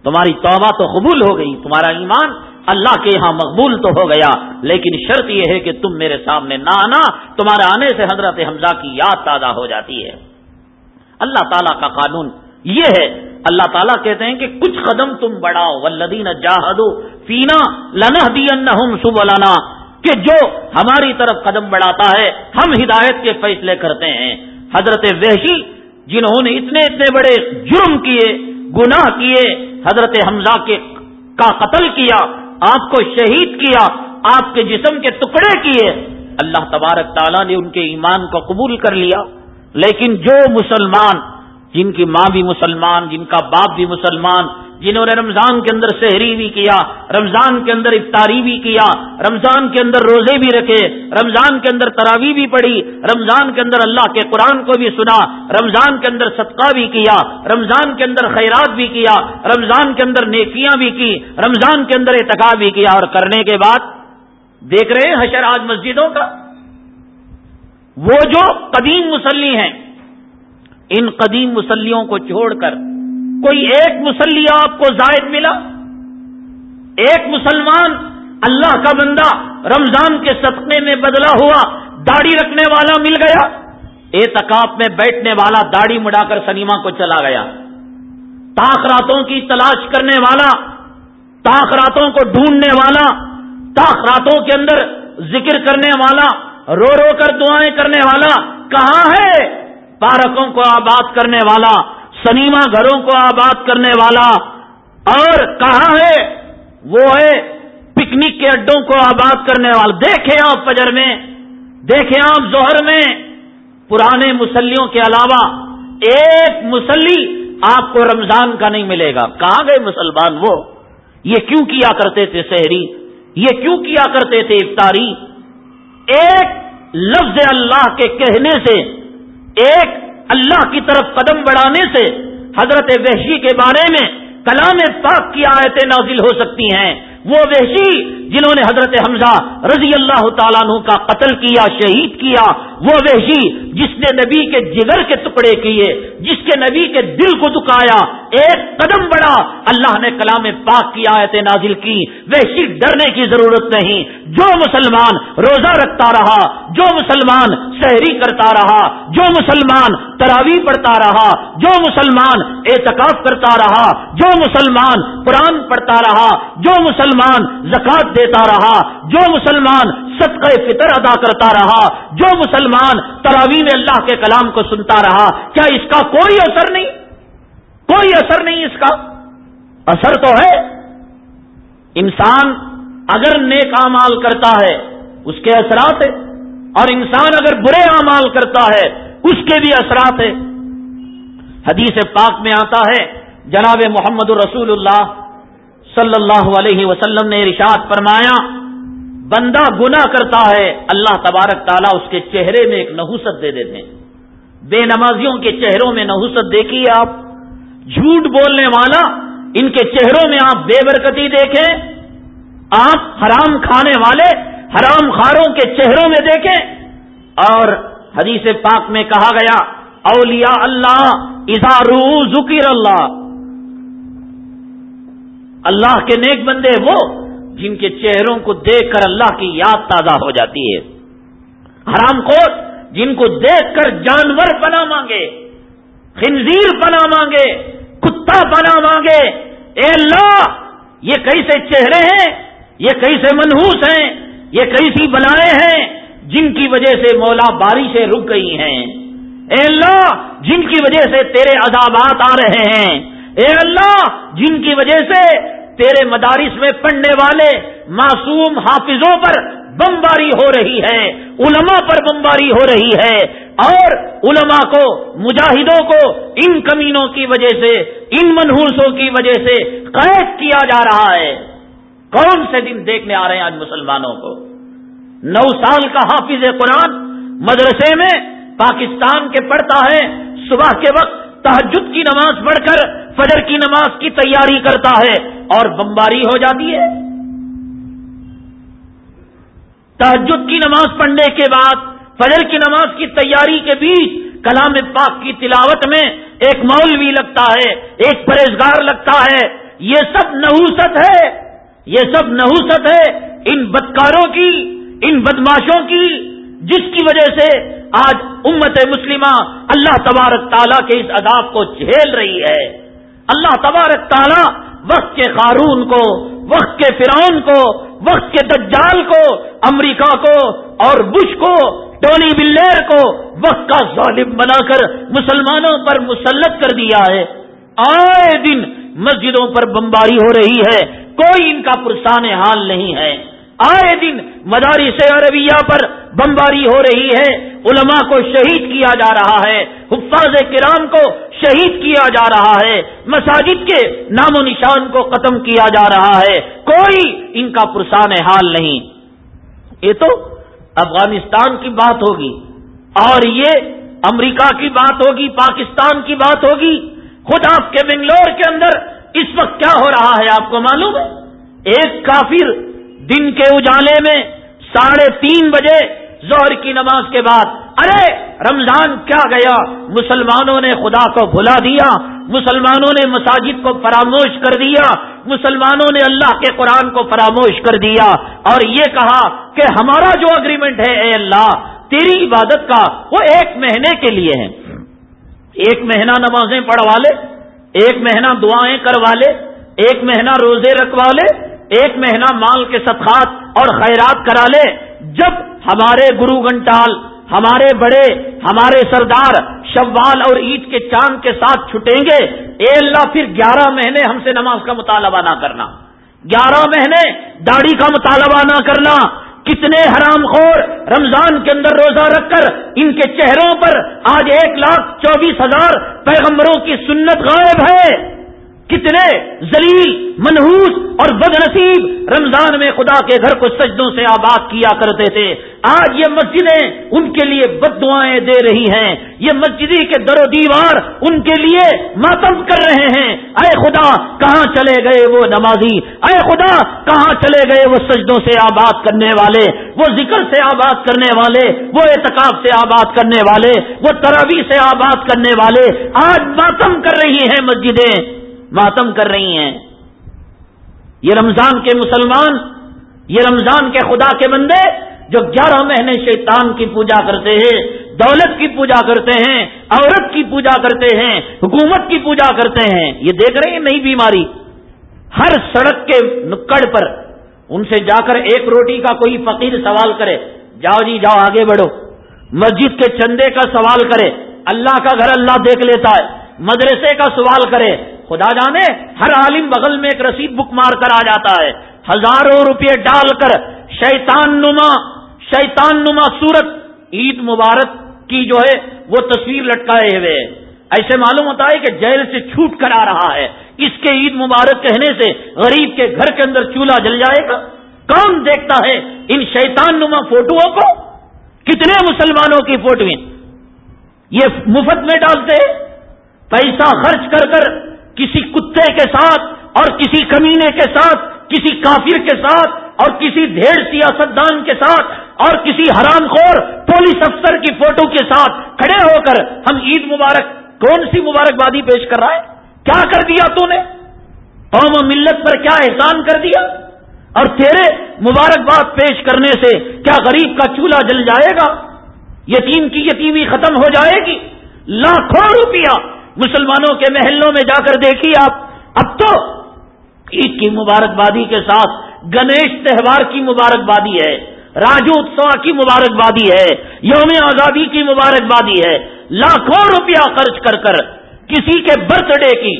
تمہاری توبہ تو قبول ہو گئی، تمہارا ایمان اللہ کے یہاں مقبول تو ہو گیا، لیکن شرط یہ ہے کہ تم میرے سامنے نہ آنا، تمہارے آنے سے حضرت حمزہ کی یاد تازہ ہو جاتی ہے۔ اللہ تعالیٰ کا قانون یہ ہے۔ اللہ تعالیٰ کہتے ہیں کہ کچھ قدم تم بڑھاؤ۔ ولدین جاہدو فینا لنح دین کہ جو ہماری طرف قدم بڑھاتا ہے، ہم ہدایت کے فیصلے کرتے ہیں۔ حضرت وحشی، جنہوں نے اتنے اتنے بڑے جرم کیے، گناہ کیے، حضرت حمزہ کے کا قتل کیا آپ کو شہید کیا، آپ کے جسم کے ٹکڑے کیے۔ اللہ تبارک تعالیٰ نے ان کے ایمان کو قبول کر لیا۔ لیکن جو مسلمان، جن کی ماں بھی مسلمان، جن کا باپ بھی مسلمان جنہوں نے رمضان کے اندر شہری بھی کیا، رمضان کے اندر افطاری بھی کیا، رمضان کے اندر روزے بھی رکھے، رمضان کے اندر تراوی بھی پڑھی، رمضان کے اندر اللہ کے قرآن کو بھی سنا، رمضان کے اندر صدقہ بھی کیا، رمضان کے اندر خیرات بھی کیا، رمضان کے اندر نیکیاں بھی کی، رمضان کے اندر اعتکا بھی کیا۔ اور کرنے کے بعد دیکھ رہے ہیں حشر آج مسجدوں کا۔ وہ جو قدیم مسلی ہیں، ان قدیم مسلیوں کو چھوڑ کر کوئی ایک مسلی آپ کو زائد ملا، ایک مسلمان اللہ کا بندہ رمضان کے صدقے میں بدلا ہوا، داڑھی رکھنے والا مل گیا، اعتکاف میں بیٹھنے والا داڑھی مڑا کر سنیما کو چلا گیا تاخراتوں کی تلاش کرنے والا تاخراتوں کو ڈھونڈنے والا تاخراتوں کے اندر ذکر کرنے والا، رو رو کر دعائیں کرنے والا، کہاں ہے؟ پارکوں کو آباد کرنے والا سنیما گھروں کو آباد کرنے والا اور کہاں ہے، وہ ہے پکنک کے اڈوں کو آباد کرنے والے دیکھیں آپ فجر میں، دیکھیں آپ زہر میں۔ پرانے مسلیوں کے علاوہ ایک مسلی آپ کو رمضان کا نہیں ملے گا۔ کہاں گئے مسلمان وہ؟ یہ کیوں کیا کرتے تھے شہری یہ کیوں کیا کرتے تھے افطاری؟ ایک لفظ اللہ کے کہنے سے، ایک اللہ کی طرف قدم بڑھانے سے حضرت وحشی کے بارے میں کلام پاک کی آیتیں نازل ہو سکتی ہیں۔ وہ وحشی جنہوں نے حضرت حمزہ رضی اللہ تعالیٰ عنہ کا قتل کیا، شہید کیا، وہ وحشی جس نے نبی کے جگر کے ٹکڑے کیے، جس کے نبی کے دل کو دکایا ایک قدم بڑا اللہ نے کلام پاک کی آیت نازل کی۔ وحشی ڈرنے کی ضرورت نہیں۔ جو مسلمان روزہ رکھتا رہا، جو مسلمان شہری کرتا رہا، جو مسلمان تراوی پڑھتا رہا، جو مسلمان اعتکاف کرتا رہا، جو مسلمان قرآن پڑھتا رہا، جو مسلمان زکات دیتا رہا، جو مسلمان صدقہ فطر ادا کرتا رہا، جو مسلمان تراوی میں اللہ کے کلام کو سنتا رہا، کیا اس کا کوئی اثر نہیں؟ کوئی اثر نہیں اس کا۔ اثر تو ہے۔ انسان اگر نیک امال کرتا ہے، اس کے اثرات ہیں۔ اور انسان اگر برے امال کرتا ہے، اس کے بھی اثرات ہیں۔ حدیث پاک میں آتا ہے، جناب محمد الرسول اللہ صلی اللہ علیہ وسلم نے ارشاد فرمایا، بندہ گنا کرتا ہے، اللہ تبارک تعالیٰ اس کے چہرے میں ایک نحوست دے دیتے ہیں۔ بے نمازیوں کے چہروں میں نحوست دیکھیے آپ۔ جھوٹ بولنے والا ان کے چہروں میں آپ بے برکتی دیکھیں، آپ حرام کھانے والے حرام خاروں کے چہروں میں دیکھیں۔ اور حدیث پاک میں کہا گیا، اولیاء اللہ اظہار ذکر اللہ۔ اللہ کے نیک بندے وہ جن کے چہروں کو دیکھ کر اللہ کی یاد تازہ ہو جاتی ہے۔ حرام خور جن کو دیکھ کر جانور بنا مانگے۔ خنزیر بنا مانگے، کتا بنا مانگے۔ اے اللہ، یہ کیسے چہرے ہیں؟ یہ کیسے منہوس ہیں؟ یہ کیسی بلائیں ہیں؟ جن کی وجہ سے مولا بارشیں رک گئی ہیں۔ اے اللہ، جن کی وجہ سے تیرے عذابات آ رہے ہیں۔ اے اللہ، جن کی وجہ سے تیرے مدارس میں پڑھنے والے معصوم حافظوں پر بمباری ہو رہی ہے، علماء پر بمباری ہو رہی ہے، اور علماء کو، مجاہدوں کو ان کمینوں کی وجہ سے، ان منحوسوں کی وجہ سے قید کیا جا رہا ہے۔ کون سے دن دیکھنے آ رہے ہیں آج مسلمانوں کو؟ نو سال کا حافظ قرآن مدرسے میں پاکستان کے پڑھتا ہے، صبح کے وقت تحجد کی نماز پڑھ کر، فجر کی نماز کی تیاری کرتا ہے اور بمباری ہو جاتی ہے۔ تحجد کی نماز پڑھنے کے بعد، فجر کی نماز کی تیاری کے بیچ کلام پاک کی تلاوت میں ایک مولوی لگتا ہے، ایک پرہزگار لگتا ہے۔ یہ سب نحوست ہے، یہ سب نحوست ہے ان بدکاروں کی، ان بدماشوں کی، جس کی وجہ سے آج امت مسلمہ اللہ تبارک تعالیٰ کے اس عذاب کو جھیل رہی ہے۔ اللہ تبارک تعالیٰ وقت کے قارون کو وقت کے فرعون کو، وقت کے دجال کو، امریکہ کو اور بش کو، ٹونی بلیر کو وقت کا ظالم بنا کر مسلمانوں پر مسلط کر دیا ہے۔ آئے دن مسجدوں پر بمباری ہو رہی ہے، کوئی ان کا پرسان حال نہیں ہے۔ آئے دن مدارس عربیہ پر بمباری ہو رہی ہے، علماء کو شہید کیا جا رہا ہے، حفاظ کرام کو شہید کیا جا رہا ہے، مساجد کے نام و نشان کو ختم کیا جا رہا ہے، کوئی ان کا پرسان حال نہیں۔ یہ تو افغانستان کی بات ہوگی، اور یہ امریکہ کی بات ہوگی، پاکستان کی بات ہوگی۔ خود آپ کے بنگلور کے اندر اس وقت کیا ہو رہا ہے، آپ کو معلوم ہے؟ ایک کافر دن کے اجالے میں ساڑھے تین بجے زہر کی نماز کے بعد، ارے، رمضان کیا گیا؟ مسلمانوں نے خدا کو بھلا دیا، مسلمانوں نے مساجد کو فراموش کر دیا، مسلمانوں نے اللہ کے قرآن کو فراموش کر دیا۔ اور یہ کہا کہ ہمارا جو اگریمنٹ ہے، اے اللہ، تیری عبادت کا وہ ایک مہینے کے لیے ہے۔ ایک مہینہ نمازیں پڑھوا لے، ایک مہینہ دعائیں کروا لے، ایک مہینہ روزے رکھوا لے ایک مہینہ مال کے صدقات اور خیرات کرا لے، جب ہمارے گرو گنٹال ہمارے بڑے، ہمارے سردار شوال اور عید کے چاند کے ساتھ چھٹیں گے، اے اللہ پھر گیارہ مہینے ہم سے نماز کا مطالبہ نہ کرنا۔ گیارہ مہینے داڑھی کا مطالبہ نہ کرنا۔ کتنے حرام خور رمضان کے اندر روزہ رکھ کر ان کے چہروں پر آج ایک لاکھ چوبیس ہزار پیغمبروں کی سنت غائب ہے۔ کتنے زلیل منحوس اور بد نصیب رمضان میں خدا کے گھر کو سجدوں سے آباد کیا کرتے تھے۔ آج یہ مسجدیں ان کے لیے بد دعائیں دے رہی ہیں۔ یہ مسجدی کے در و دیوار ان کے لیے ماتم کر رہے ہیں۔ اے خدا، کہاں چلے گئے وہ نمازی؟ اے خدا، کہاں چلے گئے وہ سجدوں سے آباد کرنے والے؟ وہ ذکر سے آباد کرنے والے، وہ اعتکاب سے آباد کرنے والے، وہ تراوی سے آباد کرنے والے۔ آج ماتم کر رہی ہیں مسجدیں۔ ماتم کر رہی ہیں۔ یہ رمضان کے مسلمان، یہ رمضان کے خدا کے بندے جو گیارہ مہینے شیطان کی پوجا کرتے ہیں، دولت کی پوجا کرتے ہیں، عورت کی پوجا کرتے ہیں، حکومت کی پوجا کرتے ہیں۔ یہ دیکھ رہے ہیں نئی بیماری۔ ہر سڑک کے نکڑ پر ان سے جا کر ایک روٹی کا کوئی فقیر سوال کرے، جاؤ جی جاؤ آگے بڑھو۔ مسجد کے چندے کا سوال کرے، اللہ کا گھر اللہ دیکھ لیتا ہے، مدرسے کا سوال کرے خدا جانے، ہر عالم بغل میں ایک رسید بک مار کر آ جاتا ہے۔ ہزاروں روپے ڈال کر شیطان نما شیطان نما سورت عید مبارک کی جو ہے، وہ تصویر لٹکائے ہوئے۔ ایسے معلوم ہوتا ہے کہ جیل سے چھوٹ کر آ رہا ہے۔ اس کے عید مبارک کہنے سے غریب کے گھر کے اندر چولہا جل جائے گا۔ کون دیکھتا ہے ان شیطان نما فوٹو کو؟ کتنے مسلمانوں کی فوٹویں؟ یہ مفت میں ڈالتے پیسہ خرچ کر کر کسی کتے کے ساتھ اور کسی کمینے کے ساتھ، کسی کافر کے ساتھ اور کسی ڈھیر سیاست دان کے ساتھ اور کسی حرام خور پولیس افسر کی فوٹو کے ساتھ کھڑے ہو کر ہم عید مبارک، کون سی مبارکبادی پیش کر رہا ہے؟ کیا کر دیا تو نے؟ قوم و ملت پر کیا احسان کر دیا؟ اور تیرے مبارکباد پیش کرنے سے کیا غریب کا چولہا جل جائے گا؟ یتیم کی یتیمی ختم ہو جائے گی؟ لاکھوں روپیہ مسلمانوں کے محلوں میں جا کر دیکھیے آپ۔ اب تو عید کی مبارکبادی کے ساتھ گنیش تہوار کی مبارکبادی ہے راجو اتسو کی مبارکبادی ہے، یوم آزادی کی مبارکبادی ہے۔ لاکھوں روپیہ خرچ کر کر کسی کے برتھ ڈے کی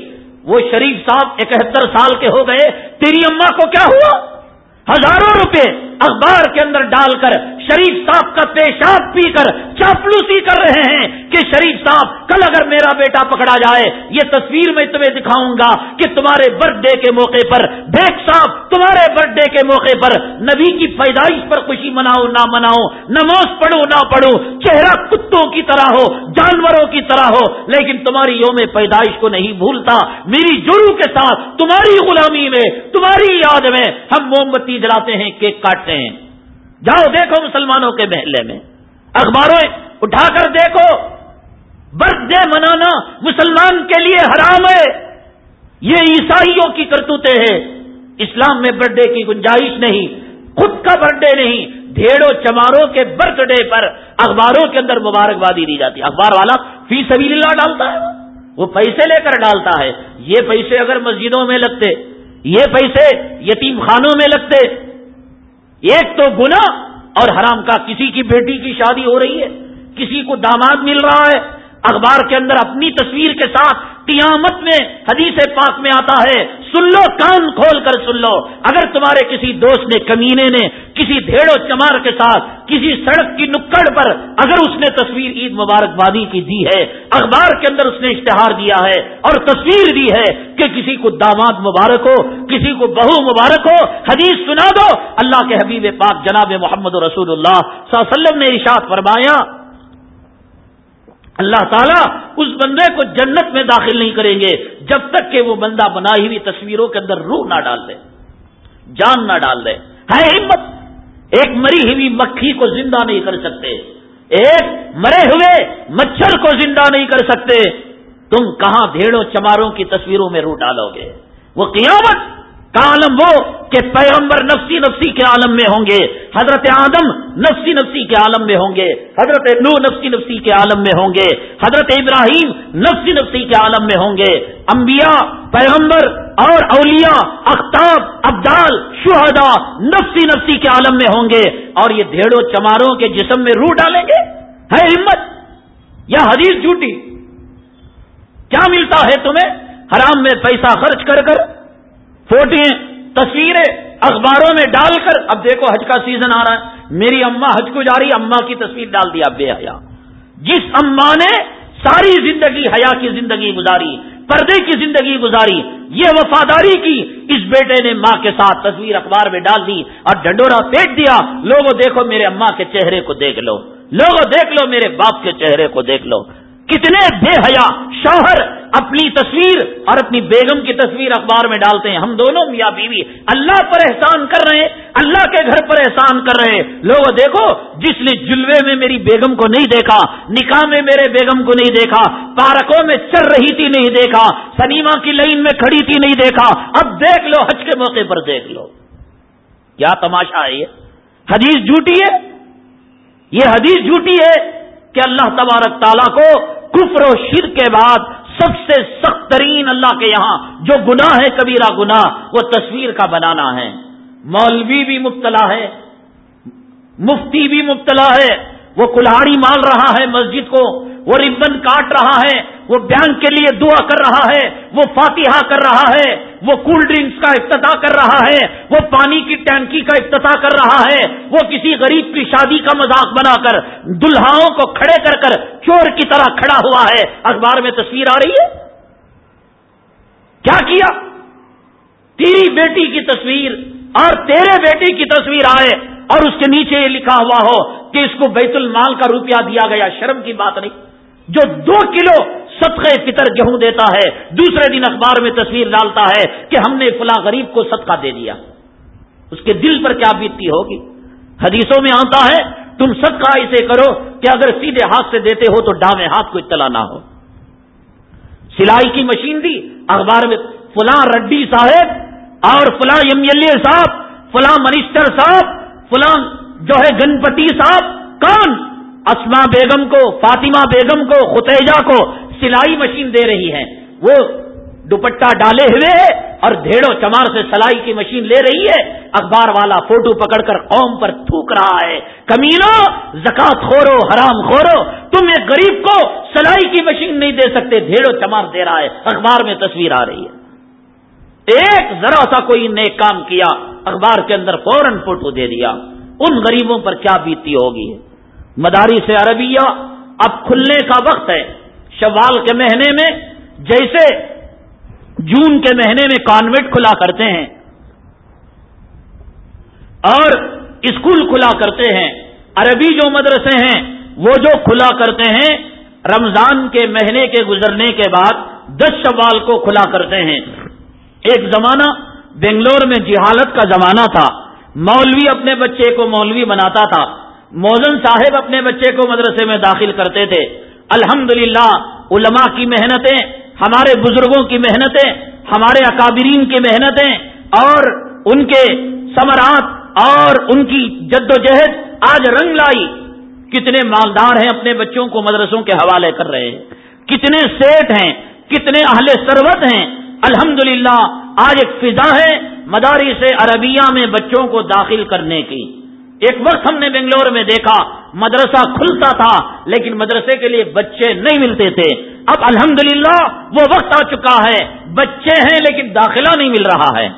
وہ شریف صاحب اکہتر سال کے ہو گئے، تیری اما کو کیا ہوا؟ ہزاروں روپے اخبار کے اندر ڈال کر شریف صاحب کا پیشاب پی کر چاپلوسی کر رہے ہیں کہ شریف صاحب، کل اگر میرا بیٹا پکڑا جائے، یہ تصویر میں تمہیں دکھاؤں گا کہ تمہارے برتھ ڈے کے موقع پر بیگ صاحب، تمہارے برتھ ڈے کے موقع پر نبی کی پیدائش پر خوشی مناؤ، نہ مناؤ، نماز پڑھو، نہ پڑھو، چہرہ کتوں کی طرح ہو، جانوروں کی طرح ہو، لیکن تمہاری یوم پیدائش کو نہیں بھولتا، میری جرو کے ساتھ، تمہاری غلامی میں، تمہاری یاد میں، ہم موم بتی جلاتے ہیں، کیک کاٹتے ہیں۔ جاؤ دیکھو مسلمانوں کے محلے میں۔ اخباروں اٹھا کر دیکھو۔ برتھ ڈے منانا مسلمان کے لیے حرام ہے۔ یہ عیسائیوں کی کرتوتے ہیں۔ اسلام میں برتھ ڈے کی گنجائش نہیں، خود کا برتھ ڈے نہیں، ڈھیڑوں چماروں کے برتھ ڈے پر اخباروں کے اندر مبارکبادی دی جاتی ہے۔ اخبار والا فی سبیل اللہ ڈالتا ہے، وہ پیسے لے کر ڈالتا ہے۔ یہ پیسے اگر مسجدوں میں لگتے یہ پیسے یتیم خانوں میں لگتے۔ ایک تو گنا اور حرام کا کسی کی بیٹی کی شادی ہو رہی ہے، کسی کو داماد مل رہا ہے۔ اخبار کے اندر اپنی تصویر کے ساتھ قیامت میں حدیث پاک میں آتا ہے سن لو کان کھول کر سن لو اگر تمہارے کسی دوست نے کمینے نے کسی دھیڑ و چمار کے ساتھ کسی سڑک کی نکڑ پر اگر اس نے تصویر عید مبارکبادی کی دی ہے، اخبار کے اندر اس نے اشتہار دیا ہے اور تصویر دی ہے کہ کسی کو داماد مبارک ہو، کسی کو بہو مبارک ہو، حدیث سنا دو۔ اللہ کے حبیب پاک جناب محمد رسول اللہ صلی اللہ علیہ وسلم نے ارشاد فرمایا اللہ تعالیٰ اس بندے کو جنت میں داخل نہیں کریں گے جب تک کہ وہ بندہ بنائی ہوئی تصویروں کے اندر روح نہ ڈال دے، جان نہ ڈال دے۔ ہے ہمت۔ ایک مری ہوئی مکھی کو زندہ نہیں کر سکتے۔ ایک مرے ہوئے مچھر کو زندہ نہیں کر سکتے۔ تم کہاں بھیڑوں چماروں کی تصویروں میں روح ڈالو گے؟ وہ قیامت کا عالم وہ کہ پیغمبر نفسی نفسی کے عالم میں ہوں گے، حضرت آدم نفسی نفسی کے عالم میں ہوں گے، حضرت نو نفسی نفسی کے عالم میں ہوں گے، حضرت ابراہیم نفسی نفسی کے عالم میں ہوں گے۔ انبیاء، پیغمبر اور اولیاء، اختاب، ابدال، شہدا نفسی نفسی کے عالم میں ہوں گے۔ اور یہ بھیڑوں چماروں کے جسم میں روح ڈالیں گے؟ ہے ہمت یا حدیث جھوٹی؟ کیا ملتا ہے تمہیں؟ حرام میں پیسہ خرچ کر کر فوٹیں تصویریں اخباروں میں ڈال کر، اب دیکھو حج کا سیزن آ رہا ہے۔ میری اما حج کو جا رہی اما کی تصویر ڈال دیا بے حیا۔ جس اما نے ساری زندگی حیا کی زندگی گزاری، پردے کی زندگی گزاری، یہ وفاداری کی، اس بیٹے نے ماں کے ساتھ تصویر اخبار میں ڈال دی اور ڈنڈورا پیٹ دیا۔ لوگوں، دیکھو میرے اما کے چہرے کو دیکھ لو۔ لوگوں، دیکھ لو میرے باپ کے چہرے کو دیکھ لو۔ کتنے بے حیا شوہر اپنی تصویر اور اپنی بیگم کی تصویر اخبار میں ڈالتے ہیں۔ ہم دونوں میاں بیوی اللہ پر احسان کر رہے ہیں، اللہ کے گھر پر احسان کر رہے ہیں۔ لوگ دیکھو، جس نے جلوے میں میری بیگم کو نہیں دیکھا، نکاح میں میرے بیگم کو نہیں دیکھا، پارکوں میں چل رہی تھی نہیں دیکھا، سنیما کی لائن میں کھڑی تھی نہیں دیکھا۔ اب دیکھ لو، حج کے موقع پر دیکھ لو۔ کیا تماشا ہے یہ؟ حدیث جھوٹی ہے؟ یہ حدیث جھوٹی ہے کہ اللہ تبارک تعالیٰ کو کفر و شر کے بعد سب سے سخت ترین اللہ کے یہاں جو گناہ ہے کبیرہ گناہ، وہ تصویر کا بنانا ہے۔ مولوی بھی مبتلا ہے، مفتی بھی مبتلا ہے۔ وہ کلاڑی مال رہا ہے مسجد کو، وہ ربن کاٹ رہا ہے، وہ بینک کے لیے دعا کر رہا ہے، وہ فاتحہ کر رہا ہے۔ وہ کول ڈرنکس کا افتتاح کر رہا ہے، وہ پانی کی ٹینکی کا افتتاح کر رہا ہے، وہ کسی غریب کی شادی کا مذاق بنا کر دلہاؤں کو کھڑے کر کر چور کی طرح کھڑا ہوا ہے۔ اخبار میں تصویر آ رہی ہے۔ کیا کیا؟ تیری بیٹی کی تصویر اور تیرے بیٹی کی تصویر آئے اور اس کے نیچے یہ لکھا ہوا ہو کہ اس کو بیت المال کا روپیہ دیا گیا۔ شرم کی بات نہیں۔ جو دو کلو صدقے فطر گیہوں دیتا ہے، دوسرے دن اخبار میں تصویر ڈالتا ہے کہ ہم نے فلاں غریب کو صدقہ دے دیا۔ اس کے دل پر کیا بیتتی ہوگی؟ حدیثوں میں آتا ہے، تم صدقہ اسے کرو کہ اگر سیدھے ہاتھ سے دیتے ہو تو ڈاوے ہاتھ کو اطلاع نہ ہو۔ سلائی کی مشین دی، اخبار میں فلاں رڈی صاحب اور فلاں ایم ایل اے صاحب، فلاں منسٹر صاحب، فلاں جو ہے گنپتی صاحب، کون؟ اسما بیگم کو، فاطمہ بیگم کو، خطیجہ کو سلائی مشین دے رہی ہے۔ وہ دوپٹہ ڈالے ہوئے اور دھیڑوں چمار سے سلائی کی مشین لے رہی ہے۔ اخبار والا فوٹو پکڑ کر قوم پر تھوک رہا ہے۔ کمینو، زکات خورو، حرام خورو، تم ایک غریب کو سلائی کی مشین نہیں دے سکتے دھیڑوں چمار دے رہا ہے۔ اخبار میں تصویر آ رہی ہے۔ ایک ذرا سا کوئی نیک کام کیا، اخبار کے اندر فوراً فوٹو دے دیا۔ ان غریبوں پر کیا بیتی ہوگی؟ مداری سے عربیہ، اب کھلنے کا وقت ہے۔ شوال کے مہینے میں جیسے جون کے مہینے میں کانوینٹ کھلا کرتے ہیں اور اسکول کھلا کرتے ہیں، عربی جو مدرسے ہیں، وہ جو کھلا کرتے ہیں، رمضان کے مہینے کے گزرنے کے بعد دس شوال کو کھلا کرتے ہیں۔ ایک زمانہ بنگلور میں جہالت کا زمانہ تھا۔ مولوی اپنے بچے کو مولوی بناتا تھا۔ موزن صاحب اپنے بچے کو مدرسے میں داخل کرتے تھے۔ الحمد للہ کی محنتیں، ہمارے بزرگوں کی محنتیں، ہمارے اکابرین کی محنتیں، اور ان کے ثمرات اور ان کی جد و جہد آج رنگ لائی۔ کتنے مالدار ہیں اپنے بچوں کو مدرسوں کے حوالے کر رہے ہیں۔ کتنے سیٹ ہیں، کتنے اہل سروت ہیں۔ الحمد آج ایک فضا ہے مداری سے عربیہ میں بچوں کو داخل کرنے کی۔ ایک وقت ہم نے بنگلور میں دیکھا مدرسہ کھلتا تھا، لیکن مدرسے کے لیے بچے نہیں ملتے تھے۔ اب الحمد وہ وقت آ چکا ہے، بچے ہیں لیکن داخلہ نہیں مل رہا ہے۔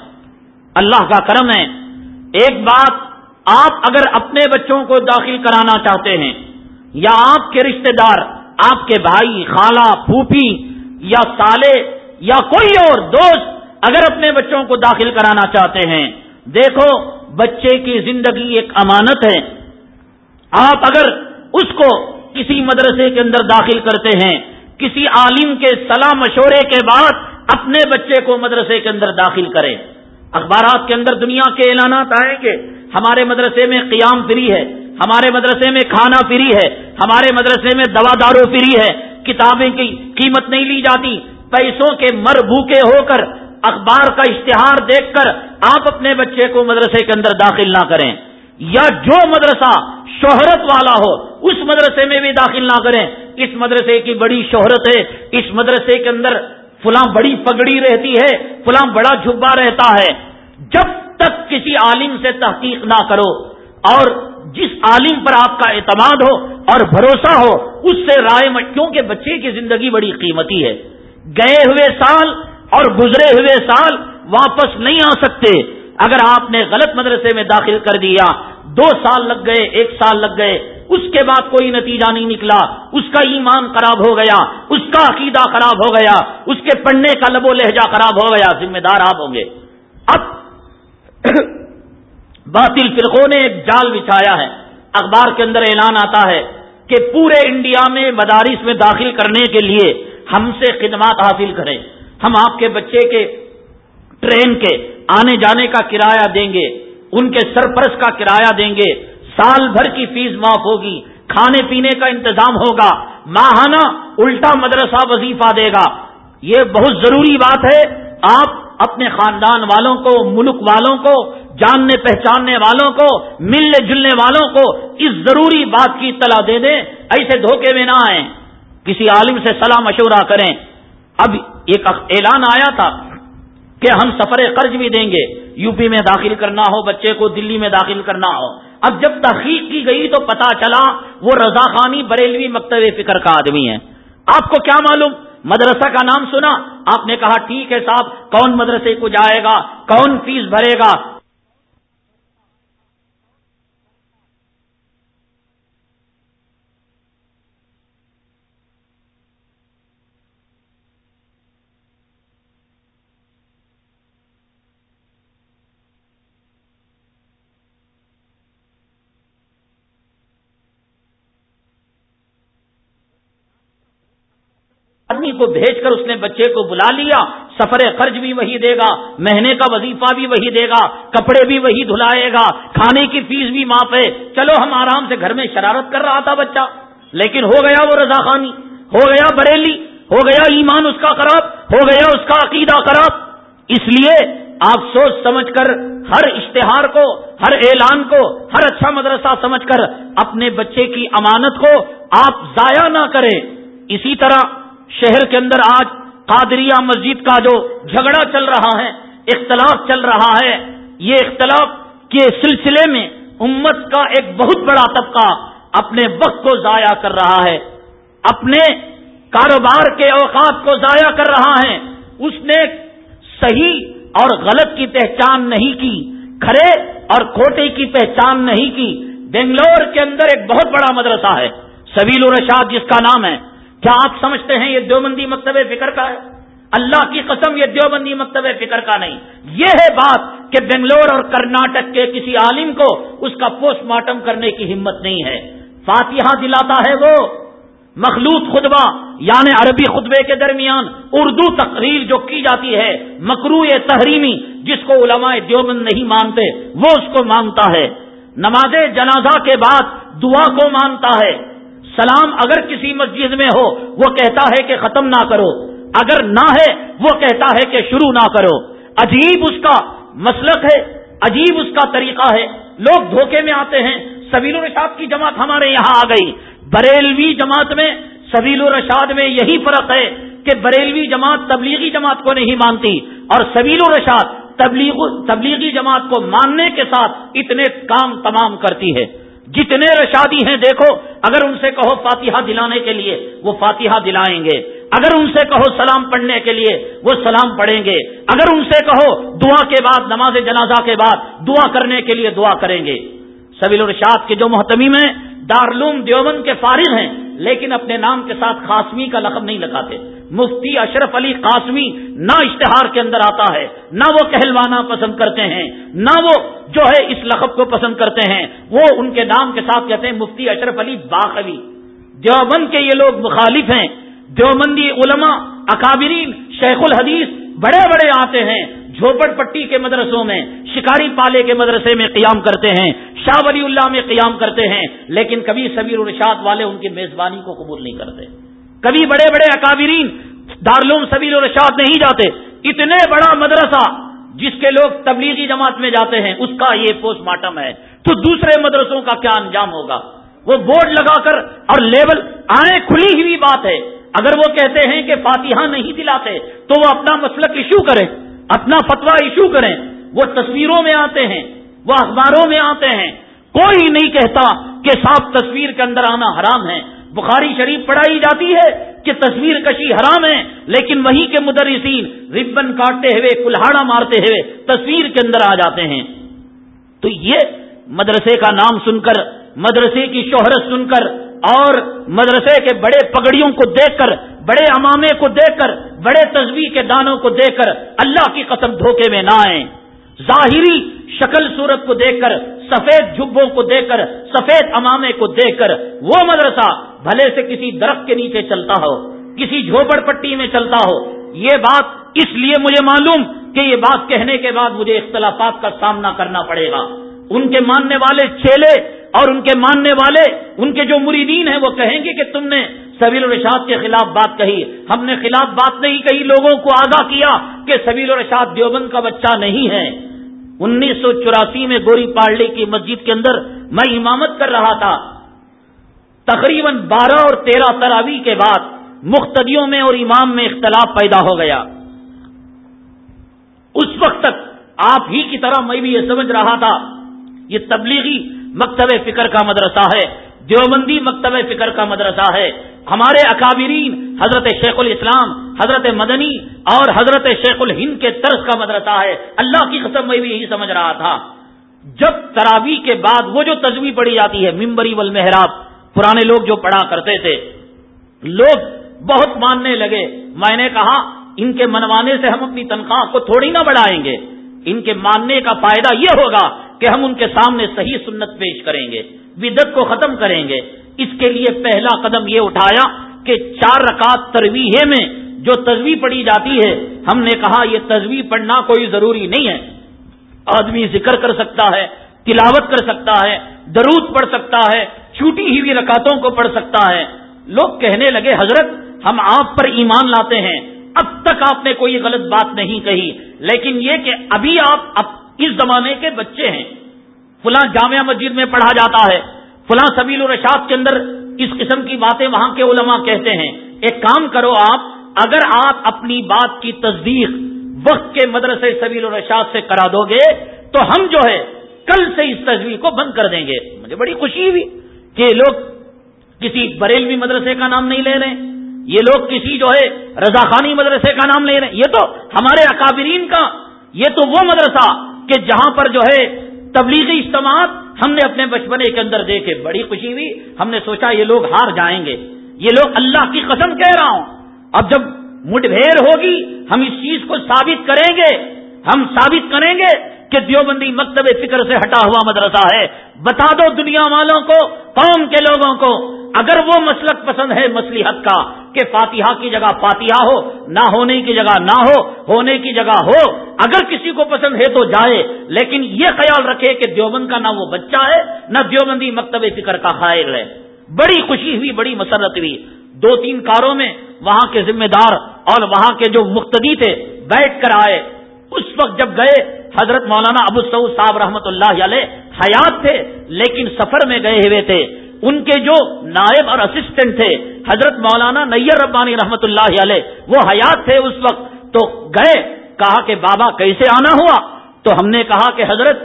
اللہ کا کرم ہے۔ ایک بات آپ اگر اپنے بچوں کو داخل کرانا چاہتے ہیں، یا آپ کے رشتہ دار، آپ کے بھائی، خالہ، پھوپھی، یا سالے، یا کوئی اور دوست اگر اپنے بچوں کو داخل کرانا چاہتے ہیں، دیکھو، بچے کی زندگی ایک امانت ہے۔ آپ اگر اس کو کسی مدرسے کے اندر داخل کرتے ہیں، کسی عالم کے صلاح مشورے کے بعد اپنے بچے کو مدرسے کے اندر داخل کریں۔ اخبارات کے اندر دنیا کے اعلانات آئیں گے۔ ہمارے مدرسے میں قیام فری ہے۔ ہمارے مدرسے میں کھانا فری ہے۔ ہمارے مدرسے میں دوا دارو فری ہے۔ کتابیں کی قیمت نہیں لی جاتی۔ پیسوں کے مر بھوکے ہو کر اخبار کا اشتہار دیکھ کر آپ اپنے بچے کو مدرسے کے اندر داخل نہ کریں۔ یا جو مدرسہ شہرت والا ہو، اس مدرسے میں بھی داخل نہ کریں۔ اس مدرسے کی بڑی شہرت ہے، اس مدرسے کے اندر فلاں بڑی پگڑی رہتی ہے، فلاں بڑا جھبا رہتا ہے۔ جب تک کسی عالم سے تحقیق نہ کرو اور جس عالم پر آپ کا اعتماد ہو اور بھروسہ ہو، اس سے رائے مت کیونکہ بچے کی زندگی بڑی قیمتی ہے۔ گئے ہوئے سال اور گزرے ہوئے سال واپس نہیں آ سکتے۔ اگر آپ نے غلط مدرسے میں داخل کر دیا، دو سال لگ گئے، ایک سال لگ گئے، اس کے بعد کوئی نتیجہ نہیں نکلا، اس کا ایمان خراب ہو گیا، اس کا عقیدہ خراب ہو گیا، اس کے پڑھنے کا لب و لہجہ خراب ہو گیا، ذمہ دار آپ ہوں گے۔ اب *clears throat* باطل فرقوں نے ایک جال بچھایا ہے۔ اخبار کے اندر اعلان آتا ہے کہ پورے انڈیا میں مدارس میں داخل کرنے کے لیے ہم سے خدمات حاصل کریں۔ ہم آپ کے بچے کے، ٹرین کے آنے جانے کا کرایہ دیں گے، ان کے سرپرست کا کرایہ دیں گے، سال بھر کی فیس معاف ہوگی، کھانے پینے کا انتظام ہوگا، ماہانہ الٹا مدرسہ وظیفہ دے گا۔ یہ بہت ضروری بات ہے، آپ اپنے خاندان والوں کو، ملک والوں کو، جاننے پہچاننے والوں کو، ملنے جلنے والوں کو اس ضروری بات کی اطلاع دے دیں۔ ایسے دھوکے میں نہ آئیں۔ کسی عالم سے صلاح مشورہ کریں۔ اب ایک اعلان آیا تھا کہ ہم سفر قرض بھی دیں گے یو پی میں داخل کرنا ہو، بچے کو دلی میں داخل کرنا ہو۔ اب جب تحقیق کی گئی تو پتا چلا وہ رضا خانی بریلوی مکتب فکر کا آدمی ہے۔ آپ کو کیا معلوم؟ مدرسہ کا نام سنا، آپ نے کہا، ٹھیک ہے صاحب، کون مدرسے کو جائے گا؟ کون فیس بھرے گا؟ آدمی کو بھیج کر اس نے بچے کو بلا لیا، سفر خرچ بھی وہی دے گا، مہینے کا وظیفہ بھی وہی دے گا، کپڑے بھی وہی دھلائے گا، کھانے کی فیس بھی معاف ہے۔ چلو ہم آرام سے گھر میں شرارت کر رہا تھا بچہ، لیکن ہو گیا وہ رضا خانی ہو گیا بریلی، ہو گیا ایمان اس کا خراب، ہو گیا اس کا عقیدہ خراب۔ اس لیے آپ سوچ سمجھ کر ہر اشتہار کو، ہر اعلان کو، ہر اچھا مدرسہ سمجھ کر اپنے بچے کی امانت کو آپ ضائع نہ کریں۔ اسی طرح شہر کے اندر آج قادریہ مسجد کا جو جھگڑا چل رہا ہے، اختلاف چل رہا ہے، یہ اختلاف کے سلسلے میں امت کا ایک بہت بڑا طبقہ اپنے وقت کو ضائع کر رہا ہے۔ اپنے کاروبار کے اوقات کو ضائع کر رہا ہے۔ اس نے صحیح اور غلط کی پہچان نہیں کی کھڑے اور کھوٹے کی پہچان نہیں کی۔ بنگلور کے اندر ایک بہت بڑا مدرسہ ہے، سبیل الرشاد جس کا نام ہے۔ کیا آپ سمجھتے ہیں یہ دیوبندی مکتب فکر کا ہے؟ اللہ کی قسم یہ دیوبندی مکتب فکر کا نہیں۔ یہ ہے بات کہ بنگلور اور کرناٹک کے کسی عالم کو اس کا پوسٹ مارٹم کرنے کی ہمت نہیں ہے۔ فاتحہ دلاتا ہے وہ۔ مخلوط خطبہ یعنی عربی خطبے کے درمیان اردو تقریر جو کی جاتی ہے مکرو تحریمی، جس کو علماء دیوبند نہیں مانتے، وہ اس کو مانتا ہے۔ نماز جنازہ کے بعد دعا کو مانتا ہے۔ سلام اگر کسی مسجد میں ہو، وہ کہتا ہے کہ ختم نہ کرو۔ اگر نہ ہے، وہ کہتا ہے کہ شروع نہ کرو۔ عجیب اس کا مسلک ہے، عجیب اس کا طریقہ ہے۔ لوگ دھوکے میں آتے ہیں۔ سبیل الرشاد کی جماعت ہمارے یہاں آ گئی۔ بریلوی جماعت میں، سبیل الرشاد میں یہی فرق ہے کہ بریلوی جماعت تبلیغی جماعت کو نہیں مانتی اور سبیل الرشاد تبلیغ، تبلیغی جماعت کو ماننے کے ساتھ اتنے کام تمام کرتی ہے۔ جتنے رشادی ہیں دیکھو، اگر ان سے کہو فاتحہ دلانے کے لیے، وہ فاتحہ دلائیں گے۔ اگر ان سے کہو سلام پڑھنے کے لیے، وہ سلام پڑھیں گے۔ اگر ان سے کہو دعا کے بعد، نماز جنازہ کے بعد، دعا کرنے کے لیے دعا کریں گے۔ سبیل الرشاد کے جو محتمیم ہیں، دارالعلوم دیوبند کے فارغ ہیں، لیکن اپنے نام کے ساتھ خاصمی کا لقب نہیں لگاتے۔ مفتی اشرف علی قاسمی نہ اشتہار کے اندر آتا ہے، نہ وہ کہلوانا پسند کرتے ہیں، نہ وہ جو ہے اس لقب کو پسند کرتے ہیں۔ وہ ان کے نام کے ساتھ کہتے ہیں، مفتی اشرف علی باخوی۔ دیوبند کے یہ لوگ مخالف ہیں۔ دیوبندی علماء، اکابرین، شیخ الحدیث بڑے بڑے آتے ہیں، جھوپڑ پٹی کے مدرسوں میں، شکاری پالے کے مدرسے میں قیام کرتے ہیں، شاہ ولی اللہ میں قیام کرتے ہیں، لیکن کبھی سبیر الرشاد والے ان کی میزبانی کو قبول نہیں کرتے۔ کبھی بڑے بڑے اکابرین دارالعلوم سبیر الرشاد نہیں جاتے، اتنے بڑا مدرسہ جس کے لوگ تبلیغی جماعت میں جاتے ہیں، اس کا یہ پوسٹ مارٹم ہے۔ تو دوسرے مدرسوں کا کیا انجام ہوگا؟ وہ بورڈ لگا کر اور لیبل آئیں کھلی ہوئی بات ہے۔ اگر وہ کہتے ہیں کہ فاتحہ نہیں دلاتے، تو وہ اپنا مسلک ایشو کریں، اپنا فتوا ایشو کریں۔ وہ تصویروں میں آتے ہیں، وہ اخباروں میں آتے ہیں۔ کوئی نہیں کہتا کے ساتھ تصویر کے اندر آنا حرام ہے۔ بخاری شریف پڑھائی جاتی ہے کہ تصویر کشی حرام ہے، لیکن وہی کے مدرسین ربن کاٹتے ہوئے کلاڑا مارتے ہوئے تصویر کے اندر آ جاتے ہیں۔ تو یہ مدرسے کا نام سن کر، مدرسے کی شہرت سن کر، اور مدرسے کے بڑے پگڑیوں کو دیکھ کر، بڑے امامے کو دیکھ کر، بڑے تصویر کے دانوں کو دیکھ کر، اللہ کی قسم دھوکے میں نہ آئیں۔ ظاہری شکل صورت کو دیکھ کر سفید جبوں کو دیکھ کر، سفید امامے کو دیکھ کر، وہ مدرسہ بھلے سے کسی درخت کے نیچے چلتا ہو، کسی جھوپڑ پٹی میں چلتا ہو، یہ بات اس لیے مجھے معلوم کہ یہ بات کہنے کے بعد مجھے اختلافات کا سامنا کرنا پڑے گا۔ ان کے ماننے والے چیلے اور ان کے ماننے والے، ان کے جو مریدین ہیں، وہ کہیں گے کہ تم نے سبیل الرشاد کے خلاف بات کہی۔ ہم نے خلاف بات نہیں کہی، لوگوں کو آگاہ کیا کہ سبیل الرشاد دیوبند کا بچہ نہیں ہے۔ انیس سو چوراسی میں گوری پارلی کی مسجد کے اندر میں امامت کر رہا تھا۔ تقریباً بارہ اور تیرہ تراوی کے بعد مختدیوں میں اور امام میں اختلاف پیدا ہو گیا۔ اس وقت تک آپ ہی کی طرح میں بھی یہ سمجھ رہا تھا۔ یہ تبلیغی مکتب فکر کا مدرسہ ہے۔ دیوبندی مکتب فکر کا مدرسہ ہے۔ ہمارے اکابرین، حضرت شیخ الاسلام، حضرت مدنی اور حضرت شیخ الہند کے طرز کا مدرسہ ہے۔ اللہ کی قسم میں بھی یہی سمجھ رہا تھا۔ جب تراوی کے بعد وہ جو تجویز پڑھی جاتی ہے ممبری والمحراب، پرانے لوگ جو پڑھا کرتے تھے، لوگ بہت ماننے لگے۔ میں نے کہا، ان کے منوانے سے ہم اپنی تنخواہ کو تھوڑی نہ بڑھائیں گے۔ ان کے ماننے کا فائدہ یہ ہوگا کہ ہم ان کے سامنے صحیح سنت پیش کریں گے بدت کو ختم کریں گے۔ اس کے لیے پہلا قدم یہ اٹھایا کہ چار رکعت ترویح میں جو تصویر پڑھی جاتی ہے، ہم نے کہا یہ تصویر پڑھنا کوئی ضروری نہیں ہے۔ آدمی ذکر کر سکتا ہے، تلاوت کر سکتا ہے، درود پڑھ سکتا ہے، چھوٹی ہی بھی رکاتوں کو پڑھ سکتا ہے۔ لوگ کہنے لگے، حضرت، ہم آپ پر ایمان لاتے ہیں۔ اب تک آپ نے کوئی غلط بات نہیں کہی۔ لیکن یہ کہ ابھی آپ اس زمانے کے بچے ہیں۔ فلاں جامعہ مسجد میں پڑھا جاتا ہے۔ فلاں سبیل الرشاد کے اندر اس قسم کی باتیں وہاں کے علماء کہتے ہیں۔ ایک کام کرو آپ، اگر آپ اپنی بات کی تصدیق وقت کے مدرسے سبیل الرشاد سے کرا دو گے، تو ہم جو ہے کل سے اس تصویر کو بند کر دیں گے۔ مجھے بڑی خوشی ہوئی کہ لوگ کسی بریلوی مدرسے کا نام نہیں لے رہے یہ لوگ کسی جو ہے رضاخانی مدرسے کا نام لے رہے ہیں۔ یہ تو ہمارے اکابرین کا، یہ تو وہ مدرسہ کہ جہاں پر جو ہے تبلیغی اجتماعات ہم نے اپنے بچپنے کے اندر دیکھے، بڑی خوشی ہوئی۔ ہم نے سوچا یہ لوگ ہار جائیں گے۔ یہ لوگ اللہ کی قسم کہہ رہا ہوں۔ اب جب مٹ بھیڑ ہوگی، ہم اس چیز کو ثابت کریں گے۔ ہم ثابت کریں گے کہ دیوبندی مکتب فکر سے ہٹا ہوا مدرسہ ہے۔ بتا دو دنیا والوں کو، قوم کے لوگوں کو۔ اگر وہ مسلک پسند ہے مسلحت کا، کہ فاتحہ کی جگہ فاتحہ ہو، نہ ہونے کی جگہ نہ ہو، ہونے کی جگہ ہو۔ اگر کسی کو پسند ہے تو جائے، لیکن یہ خیال رکھے کہ دیوبند کا نہ وہ بچہ ہے، نہ دیوبندی مکتب فکر کا خائر ہے۔ بڑی خوشی ہوئی، بڑی مسرت ہوئی۔ دو تین کاروں میں وہاں کے ذمہ دار اور وہاں کے جو مقتدی تھے بیٹھ کر آئے۔ اس وقت جب گئے، حضرت مولانا ابو سعود صاحب رحمۃ اللہ علیہ حیات تھے، لیکن سفر میں گئے ہوئے تھے۔ ان کے جو نائب اور اسسٹنٹ تھے، حضرت مولانا نیر ربانی رحمۃ اللہ علیہ، وہ حیات تھے اس وقت۔ تو گئے، کہا کہ بابا کیسے آنا ہوا؟ تو ہم نے کہا کہ حضرت،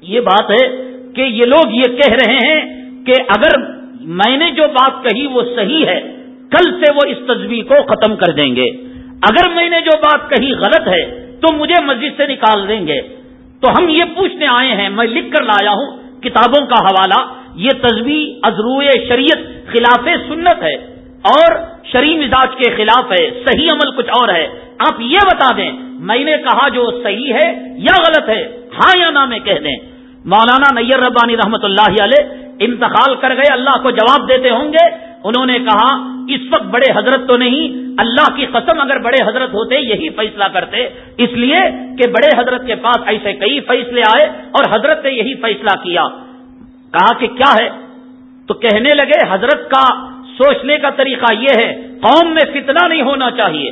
یہ بات ہے کہ یہ لوگ یہ کہہ رہے ہیں کہ اگر میں نے جو بات کہی وہ صحیح ہے، کل سے وہ اس تصویر کو ختم کر دیں گے۔ اگر میں نے جو بات کہی غلط ہے تو مجھے مسجد سے نکال دیں گے۔ تو ہم یہ پوچھنے آئے ہیں، میں لکھ کر لایا ہوں کتابوں کا حوالہ۔ یہ تصویر ازرو شریعت خلاف سنت ہے اور شری مزاج کے خلاف ہے، صحیح عمل کچھ اور ہے۔ آپ یہ بتا دیں، میں نے کہا جو صحیح ہے یا غلط ہے ہاں یا نہ میں کہہ دیں۔ مولانا نیر ربانی رحمت اللہ علیہ انتقال کر گئے، اللہ کو جواب دیتے ہوں گے۔ انہوں نے کہا اس وقت بڑے حضرت تو نہیں، اللہ کی قسم اگر بڑے حضرت ہوتے، یہی فیصلہ کرتے۔ اس لیے کہ بڑے حضرت کے پاس ایسے کئی فیصلے آئے اور حضرت نے یہی فیصلہ کیا۔ کہا کہ کیا ہے؟ تو کہنے لگے، حضرت کا سوچنے کا طریقہ یہ ہے، قوم میں فتنہ نہیں ہونا چاہیے۔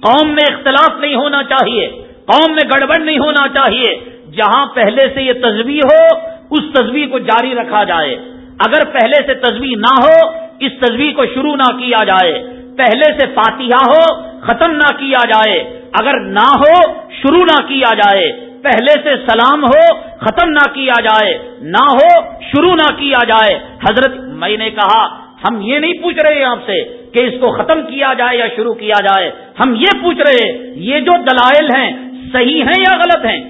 قوم میں اختلاف نہیں ہونا چاہیے۔ قوم میں گڑبڑ نہیں ہونا چاہیے۔ جہاں پہلے سے یہ تصویر ہو، اس تصویر کو جاری رکھا جائے۔ اگر پہلے سے تصویر نہ ہو اس تصویر کو شروع نہ کیا جائے، پہلے سے فاتحہ ہو، ختم نہ کیا جائے۔ اگر نہ ہو، شروع نہ کیا جائے۔ پہلے سے سلام ہو، ختم نہ کیا جائے۔ نہ ہو، شروع نہ کیا جائے۔ حضرت میں نے کہا، ہم یہ نہیں پوچھ رہے آپ سے کہ اس کو ختم کیا جائے یا شروع کیا جائے۔ ہم یہ پوچھ رہے، یہ جو دلائل ہیں، صحیح ہیں یا غلط ہیں؟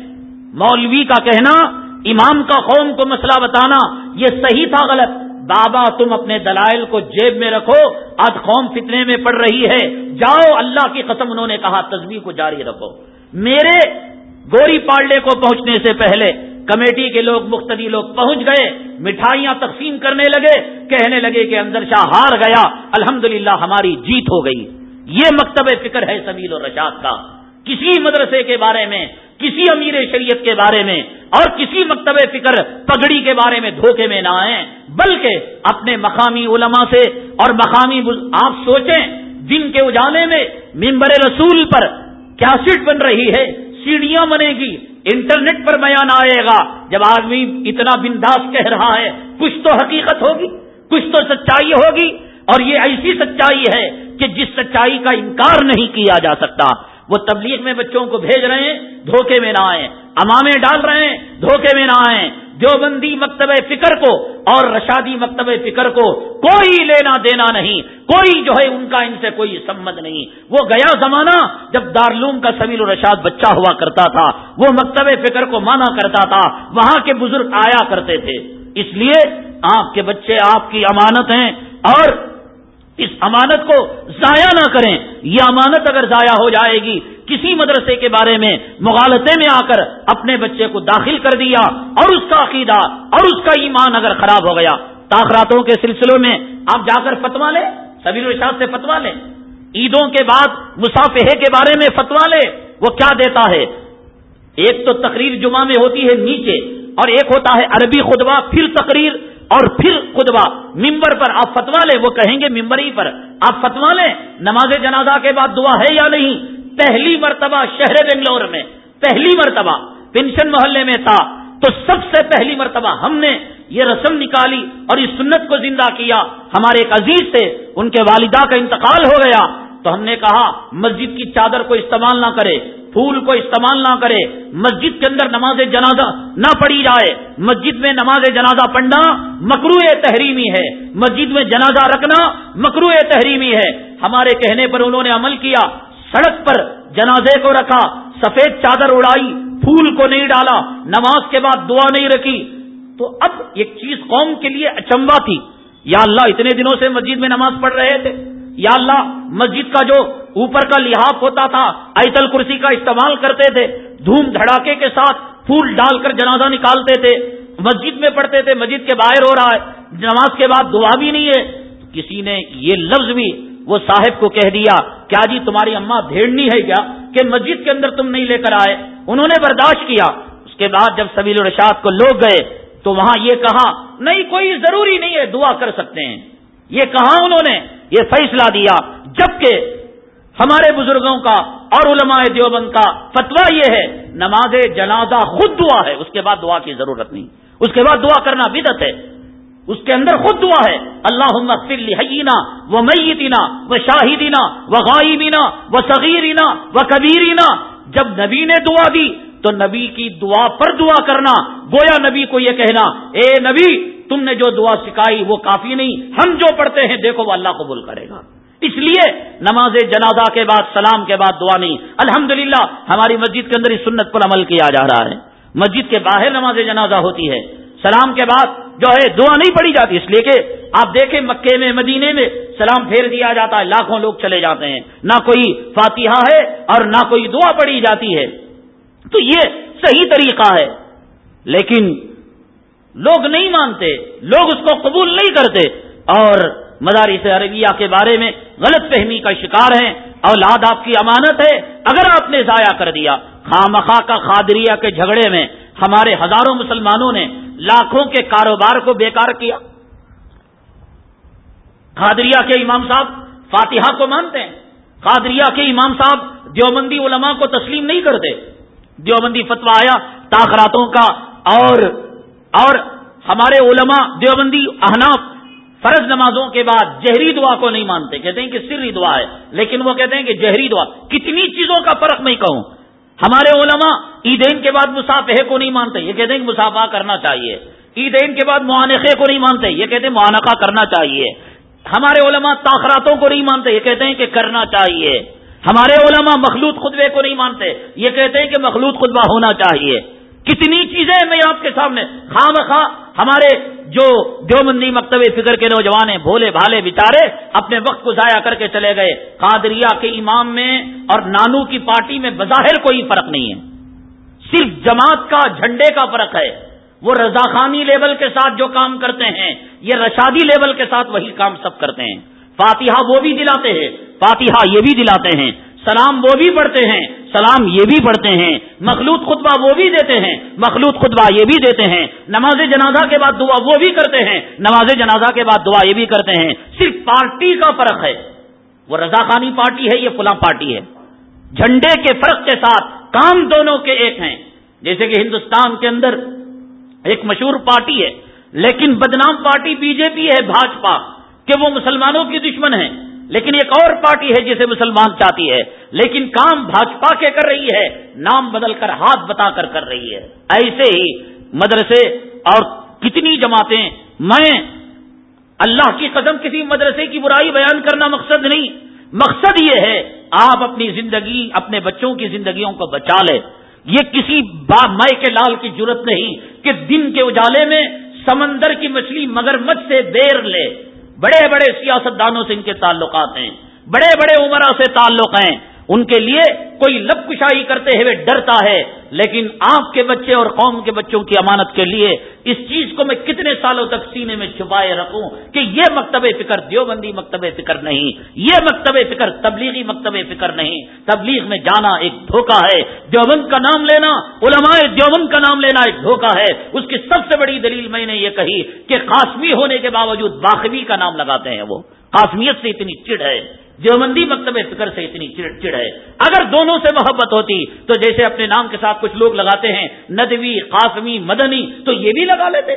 مولوی کا کہنا، امام کا قوم کو مسئلہ بتانا، یہ صحیح تھا غلط؟ بابا تم اپنے دلائل کو جیب میں رکھو، آج قوم فتنے میں پڑ رہی ہے۔ جاؤ، اللہ کی قسم انہوں نے کہا تصویر کو جاری رکھو۔ میرے گوری پالڈے کو پہنچنے سے پہلے کمیٹی کے لوگ مختلف لوگ پہنچ گئے، مٹھائیاں تقسیم کرنے لگے۔ کہنے لگے کہ اندر شاہ ہار گیا الحمد ہماری جیت ہو گئی۔ یہ مکتب فکر ہے سبیل و رشاد کا۔ کسی مدرسے کے بارے میں، کسی امیر شریعت کے بارے میں اور کسی مکتب فکر پگڑی کے بارے میں دھوکے میں نہ آئیں۔ بلکہ اپنے مقامی علماء سے اور مقامی آپ سوچیں دن کے اجالے میں ممبر رسول پر کیا سیٹ بن رہی ہے؟ سیڑھیاں بنے گی، انٹرنیٹ پر بیان آئے گا۔ جب آدمی اتنا بنداس کہہ رہا ہے، کچھ تو حقیقت ہوگی، کچھ تو سچائی ہوگی۔ اور یہ ایسی سچائی ہے کہ جس سچائی کا انکار نہیں کیا جا سکتا۔ وہ تبلیغ میں بچوں کو بھیج رہے ہیں، دھوکے میں نہ آئیں۔ امامے ڈال رہے ہیں، دھوکے میں نہ آئیں۔ دیوبندی مکتب فکر کو اور رشادی مکتب فکر کو کوئی لینا دینا نہیں۔ کوئی جو ہے ان کا ان سے کوئی سمت نہیں۔ وہ گیا زمانہ جب دارلوم کا سبیل و رشاد بچہ ہوا کرتا تھا۔ وہ مکتب فکر کو مانا کرتا تھا۔ وہاں کے بزرگ آیا کرتے تھے۔ اس لیے آپ کے بچے آپ کی امانت ہیں اور اس امانت کو ضائع نہ کریں۔ یہ امانت اگر ضائع ہو جائے گی، کسی مدرسے کے بارے میں مغالطے میں آ کر اپنے بچے کو داخل کر دیا اور اس کا عقیدہ اور اس کا ایمان اگر خراب ہو گیا تاخراتوں کے سلسلوں میں آپ جا کر فتوا لیں سبیر الشاد سے فتوا لیں۔ عیدوں کے بعد مسافے کے بارے میں فتوا لے وہ کیا دیتا ہے؟ ایک تو تقریر جمعہ میں ہوتی ہے نیچے اور ایک ہوتا ہے عربی خطبہ، پھر تقریر اور پھر خطبہ ممبر پر آپ فتوا لیں، وہ کہیں گے ممبر ہی پر، آپ فتوا لیں، نماز جنازہ کے بعد دعا ہے یا نہیں؟ پہلی مرتبہ شہر بنگلور میں، پہلی مرتبہ پینشن محلے میں تھا۔ تو سب سے پہلی مرتبہ ہم نے یہ رسم نکالی اور اس سنت کو زندہ کیا۔ ہمارے ایک عزیز تھے، ان کے والدہ کا انتقال ہو گیا۔ تو ہم نے کہا، مسجد کی چادر کو استعمال نہ کرے۔ پھول کو استعمال نہ کرے، مسجد کے اندر نماز جنازہ نہ پڑھی جائے۔ مسجد میں نماز جنازہ پڑھنا مکرو تحریمی ہے۔ مسجد میں جنازہ رکھنا مکرو تحریمی ہے۔ ہمارے کہنے پر انہوں نے عمل کیا، سڑک پر جنازے کو رکھا، سفید چادر اڑائی، پھول کو نہیں ڈالا، نماز کے بعد دعا نہیں رکھی۔ تو اب ایک چیز قوم کے لیے اچمبا تھی۔ یا اللہ، اتنے دنوں سے مسجد میں نماز پڑھ رہے تھے۔ یا اللہ مسجد کا جو اوپر کا لحاف ہوتا تھا ایتل کرسی کا استعمال کرتے تھے، دھوم دھڑاکے کے ساتھ پھول ڈال کر جنازہ نکالتے تھے، مسجد میں پڑھتے تھے، مسجد کے باہر ہو رہا ہے، نماز کے بعد دعا بھی نہیں ہے۔ کسی نے یہ لفظ بھی وہ صاحب کو کہہ دیا، کیا جی تمہاری اما بھیڑنی ہے کیا؟ کہ مسجد کے اندر تم نہیں لے کر آئے؟ انہوں نے برداشت کیا۔ اس کے بعد جب سبیل الرشاد کو لوگ گئے، تو وہاں یہ کہا، نہیں، کوئی ضروری نہیں ہے، دعا کر سکتے ہیں۔ یہ کہا انہوں نے یہ فیصلہ دیا؟ جبکہ ہمارے بزرگوں کا اور علماء دیوبند کا فتوا یہ ہے، نماز جنازہ خود دعا ہے، اس کے بعد دعا کی ضرورت نہیں۔ اس کے بعد دعا کرنا بدت ہے۔ اس کے اندر خود دعا ہے اللہ حینا و میتینا و شاہدینا و غائبینا و صغیرینا و کبیرینا جب نبی نے دعا دی، تو نبی کی دعا پر دعا کرنا، گویا نبی کو یہ کہنا، اے نبی تم نے جو دعا سکھائی وہ کافی نہیں۔ ہم جو پڑھتے ہیں، دیکھو وہ اللہ قبول کرے گا۔ اس لیے نماز جنازہ کے بعد، سلام کے بعد دعا نہیں۔ الحمد ہماری مسجد کے اندر اس سنت پر عمل کیا جا رہا ہے۔ مسجد کے باہر نماز جنازہ ہوتی ہے۔ سلام کے بعد جو ہے، دعا نہیں پڑی جاتی۔ اس لیے کہ آپ دیکھیں، مکے میں مدینے میں سلام پھیر دیا جاتا ہے۔ لاکھوں لوگ چلے جاتے ہیں۔ نہ کوئی فاتحہ ہے اور نہ کوئی دعا پڑی جاتی ہے۔ تو یہ صحیح طریقہ ہے۔ لیکن لوگ نہیں مانتے، لوگ اس کو قبول نہیں کرتے۔ اور مدارس عربیہ کے بارے میں غلط فہمی کا شکار ہیں، اولاد آپ کی امانت ہے، اگر آپ نے ضائع کر دیا۔ خام خواہ کا خادریہ کے جھگڑے میں ہمارے ہزاروں مسلمانوں نے لاکھوں کے کاروبار کو بیکار کیا۔ خادریہ کے امام صاحب فاتحہ کو مانتے ہیں۔ خادریہ کے امام صاحب دیوبندی علماء کو تسلیم نہیں کرتے۔ دیوبندی فتوا آیا تاخراتوں کا اور اور ہمارے علماء دیوبندی احناف فرض نمازوں کے بعد جہری دعا کو نہیں مانتے، کہتے ہیں کہ سری دعا ہے، لیکن وہ کہتے ہیں کہ جہری دعا۔ کتنی چیزوں کا فرق میں کہوں؟ ہمارے علماء عیدین کے بعد مسافے کو نہیں مانتے، یہ کہتے ہیں کہ مسافہ کرنا چاہیے۔ عیدین کے بعد معانقے کو نہیں مانتے، یہ کہتے ہیں معانقہ کرنا چاہیے۔ ہمارے علماء تاخراتوں کو نہیں مانتے، یہ کہتے ہیں کہ کرنا چاہیے۔ ہمارے علماء مخلوط خطبے کو نہیں مانتے، یہ کہتے ہیں کہ مخلوط خطبہ ہونا چاہیے۔ کتنی چیزیں میں آپ کے سامنے۔ خواہ ہمارے جو دیومندی مکتب فکر کے نوجوان ہیں، بھولے بھالے بچارے اپنے وقت کو ضائع کر کے چلے گئے۔ قادریا کے امام میں اور نانو کی پارٹی میں بظاہر کوئی فرق نہیں ہے۔ صرف جماعت کا جھنڈے کا فرق ہے۔ وہ رضاخانی لیول کے ساتھ جو کام کرتے ہیں، یہ رشادی لیول کے ساتھ وہی کام سب کرتے ہیں۔ فاتحہ وہ بھی دلاتے ہیں۔ فاتحہ یہ بھی دلاتے ہیں۔ سلام وہ بھی پڑھتے ہیں، سلام یہ بھی پڑھتے ہیں، مخلوط خطبہ وہ بھی دیتے ہیں، مخلوط خطبہ یہ بھی دیتے ہیں، نماز جنازہ کے بعد دعا وہ بھی کرتے ہیں، نماز جنازہ کے بعد دعا یہ بھی کرتے ہیں، صرف پارٹی کا فرق ہے۔ وہ رضا خانی پارٹی ہے، یہ فلاں پارٹی ہے۔ جھنڈے کے فرق کے ساتھ کام دونوں کے ایک ہیں۔ جیسے کہ ہندوستان کے اندر ایک مشہور پارٹی ہے، لیکن بدنام پارٹی بی جے پی ہے، بھاجپا، کہ وہ مسلمانوں کی دشمن ہے لیکن ایک اور پارٹی ہے جسے مسلمان چاہتی ہے، لیکن کام بھاجپا کے کر رہی ہے، نام بدل کر ہاتھ بتا کر کر رہی ہے۔ ایسے ہی مدرسے اور کتنی جماعتیں، میں اللہ کی قدم کسی مدرسے کی برائی بیان کرنا مقصد نہیں۔ مقصد یہ ہے، آپ اپنی زندگی، اپنے بچوں کی زندگیوں کو بچا لے یہ کسی با مائ کے لال کی ضرورت نہیں کہ دن کے اجالے میں سمندر کی مچھلی مگر مچھ سے دیر لے۔ بڑے بڑے سیاست دانوں سے ان کے تعلقات ہیں، بڑے بڑے عمرہ سے تعلق ہیں۔ ان کے لیے کوئی لب کشائی کرتے ہوئے ڈرتا ہے، لیکن آپ کے بچے اور قوم کے بچوں کی امانت کے لیے اس چیز کو میں کتنے سالوں تک سینے میں چھپائے رکھوں کہ یہ مکتب فکر دیوبندی مکتب فکر نہیں، یہ مکتب فکر تبلیغی مکتب فکر نہیں۔ تبلیغ میں جانا ایک دھوکہ ہے، دیوبند کا نام لینا، علماء دیوبند کا نام لینا ایک دھوکہ ہے۔ اس کی سب سے بڑی دلیل میں نے یہ کہی کہ قاسمی ہونے کے باوجود باخبی کا نام لگاتے ہیں وہ۔ قاسمیت سے اتنی چڑ ہے۔ دیوبندی مکتب فکر سے اتنی چڑ چڑ ہے اگر دونوں سے محبت ہوتی تو جیسے اپنے نام کے ساتھ کچھ لوگ لگاتے ہیں، ندوی، قاسمی، مدنی، تو یہ بھی لگا لیتے۔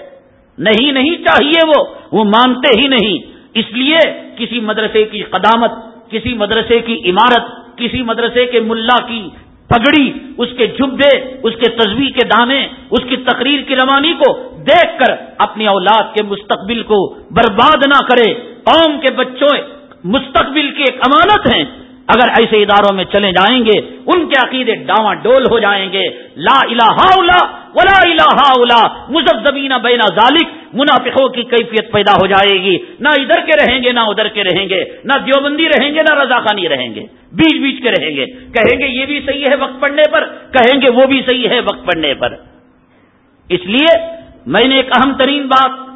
نہیں نہیں چاہیے وہ وہ مانتے ہی نہیں۔ اس لیے کسی مدرسے کی قدامت، کسی مدرسے کی عمارت، کسی مدرسے کے ملا کی پگڑی، اس کے جبے اس کے تصویر کے دانے، اس کی تقریر کی روانی کو دیکھ کر اپنی اولاد کے مستقبل کو برباد نہ کرے۔ قوم کے بچوں مستقبل کی ایک امانت ہیں۔ اگر ایسے اداروں میں چلے جائیں گے، ان کے عقیدے ڈاواں ڈول ہو جائیں گے۔ لا الہ الا ولا الہ الا مزبینہ بینا ذالک، منافقوں کی کیفیت پیدا ہو جائے گی۔ نہ ادھر کے رہیں گے، نہ ادھر کے رہیں گے۔ نہ دیوبندی رہیں گے، نہ رضاخانی رہیں گے۔ بیچ بیچ کے رہیں گے۔ کہیں گے یہ بھی صحیح ہے وقت پڑنے پر، کہیں گے وہ بھی صحیح ہے وقت پڑنے پر۔ اس لیے میں نے ایک اہم ترین بات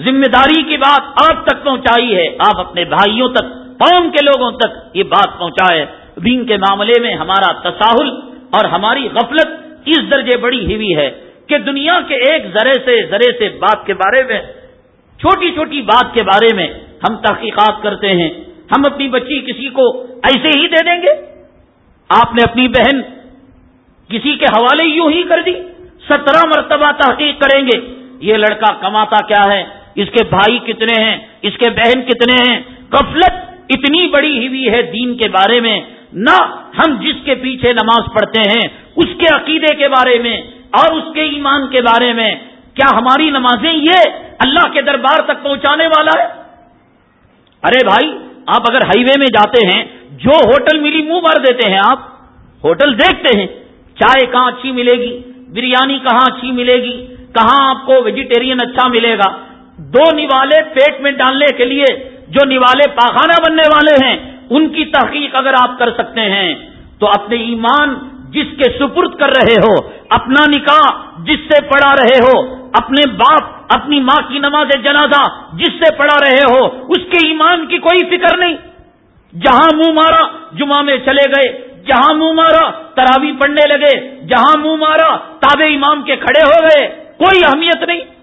ذمہ داری کی بات آپ تک پہنچائی ہے، آپ اپنے بھائیوں تک، قوم کے لوگوں تک یہ بات پہنچائے۔ دین کے معاملے میں ہمارا تساہل اور ہماری غفلت اس درجے بڑی ہوئی ہے کہ دنیا کے ایک ذرے سے ذرے سے بات کے بارے میں، چھوٹی چھوٹی بات کے بارے میں ہم تحقیقات کرتے ہیں۔ ہم اپنی بچی کسی کو ایسے ہی دے دیں گے؟ آپ نے اپنی بہن کسی کے حوالے یوں ہی کر دی؟ سترہ مرتبہ تحقیق کریں گے۔ یہ لڑکا کماتا کیا ہے؟ اس کے بھائی کتنے ہیں؟ اس کے بہن کتنے ہیں؟ غفلت اتنی بڑی ہوئی ہے دین کے بارے میں، نہ ہم جس کے پیچھے نماز پڑھتے ہیں، اس کے عقیدے کے بارے میں اور اس کے ایمان کے بارے میں۔ کیا ہماری نمازیں یہ اللہ کے دربار تک پہنچانے والا ہے؟ ارے بھائی، آپ اگر ہائی وے میں جاتے ہیں، جو ہوٹل ملی منہ بھر دیتے ہیں آپ۔ ہوٹل دیکھتے ہیں، چائے کہاں اچھی ملے گی؟ بریانی کہاں اچھی ملے گی؟ کہاں آپ کو ویجیٹیرین اچھا ملے گا؟ دو نیوالے پیٹ میں ڈالنے کے لیے جو نیوالے پاخانہ بننے والے ہیں، ان کی تحقیق اگر آپ کر سکتے ہیں، تو اپنے ایمان جس کے سپرد کر رہے ہو، اپنا نکاح جس سے پڑھا رہے ہو، اپنے باپ، اپنی ماں کی نماز جنازہ جس سے پڑھا رہے ہو، اس کے ایمان کی کوئی فکر نہیں۔ جہاں منہ مارا، جمعہ میں چلے گئے۔ جہاں منہ مارا تراوی پڑھنے لگے۔ جہاں منہ مارا تابے امام کے کھڑے ہو گئے۔ کوئی اہمیت نہیں۔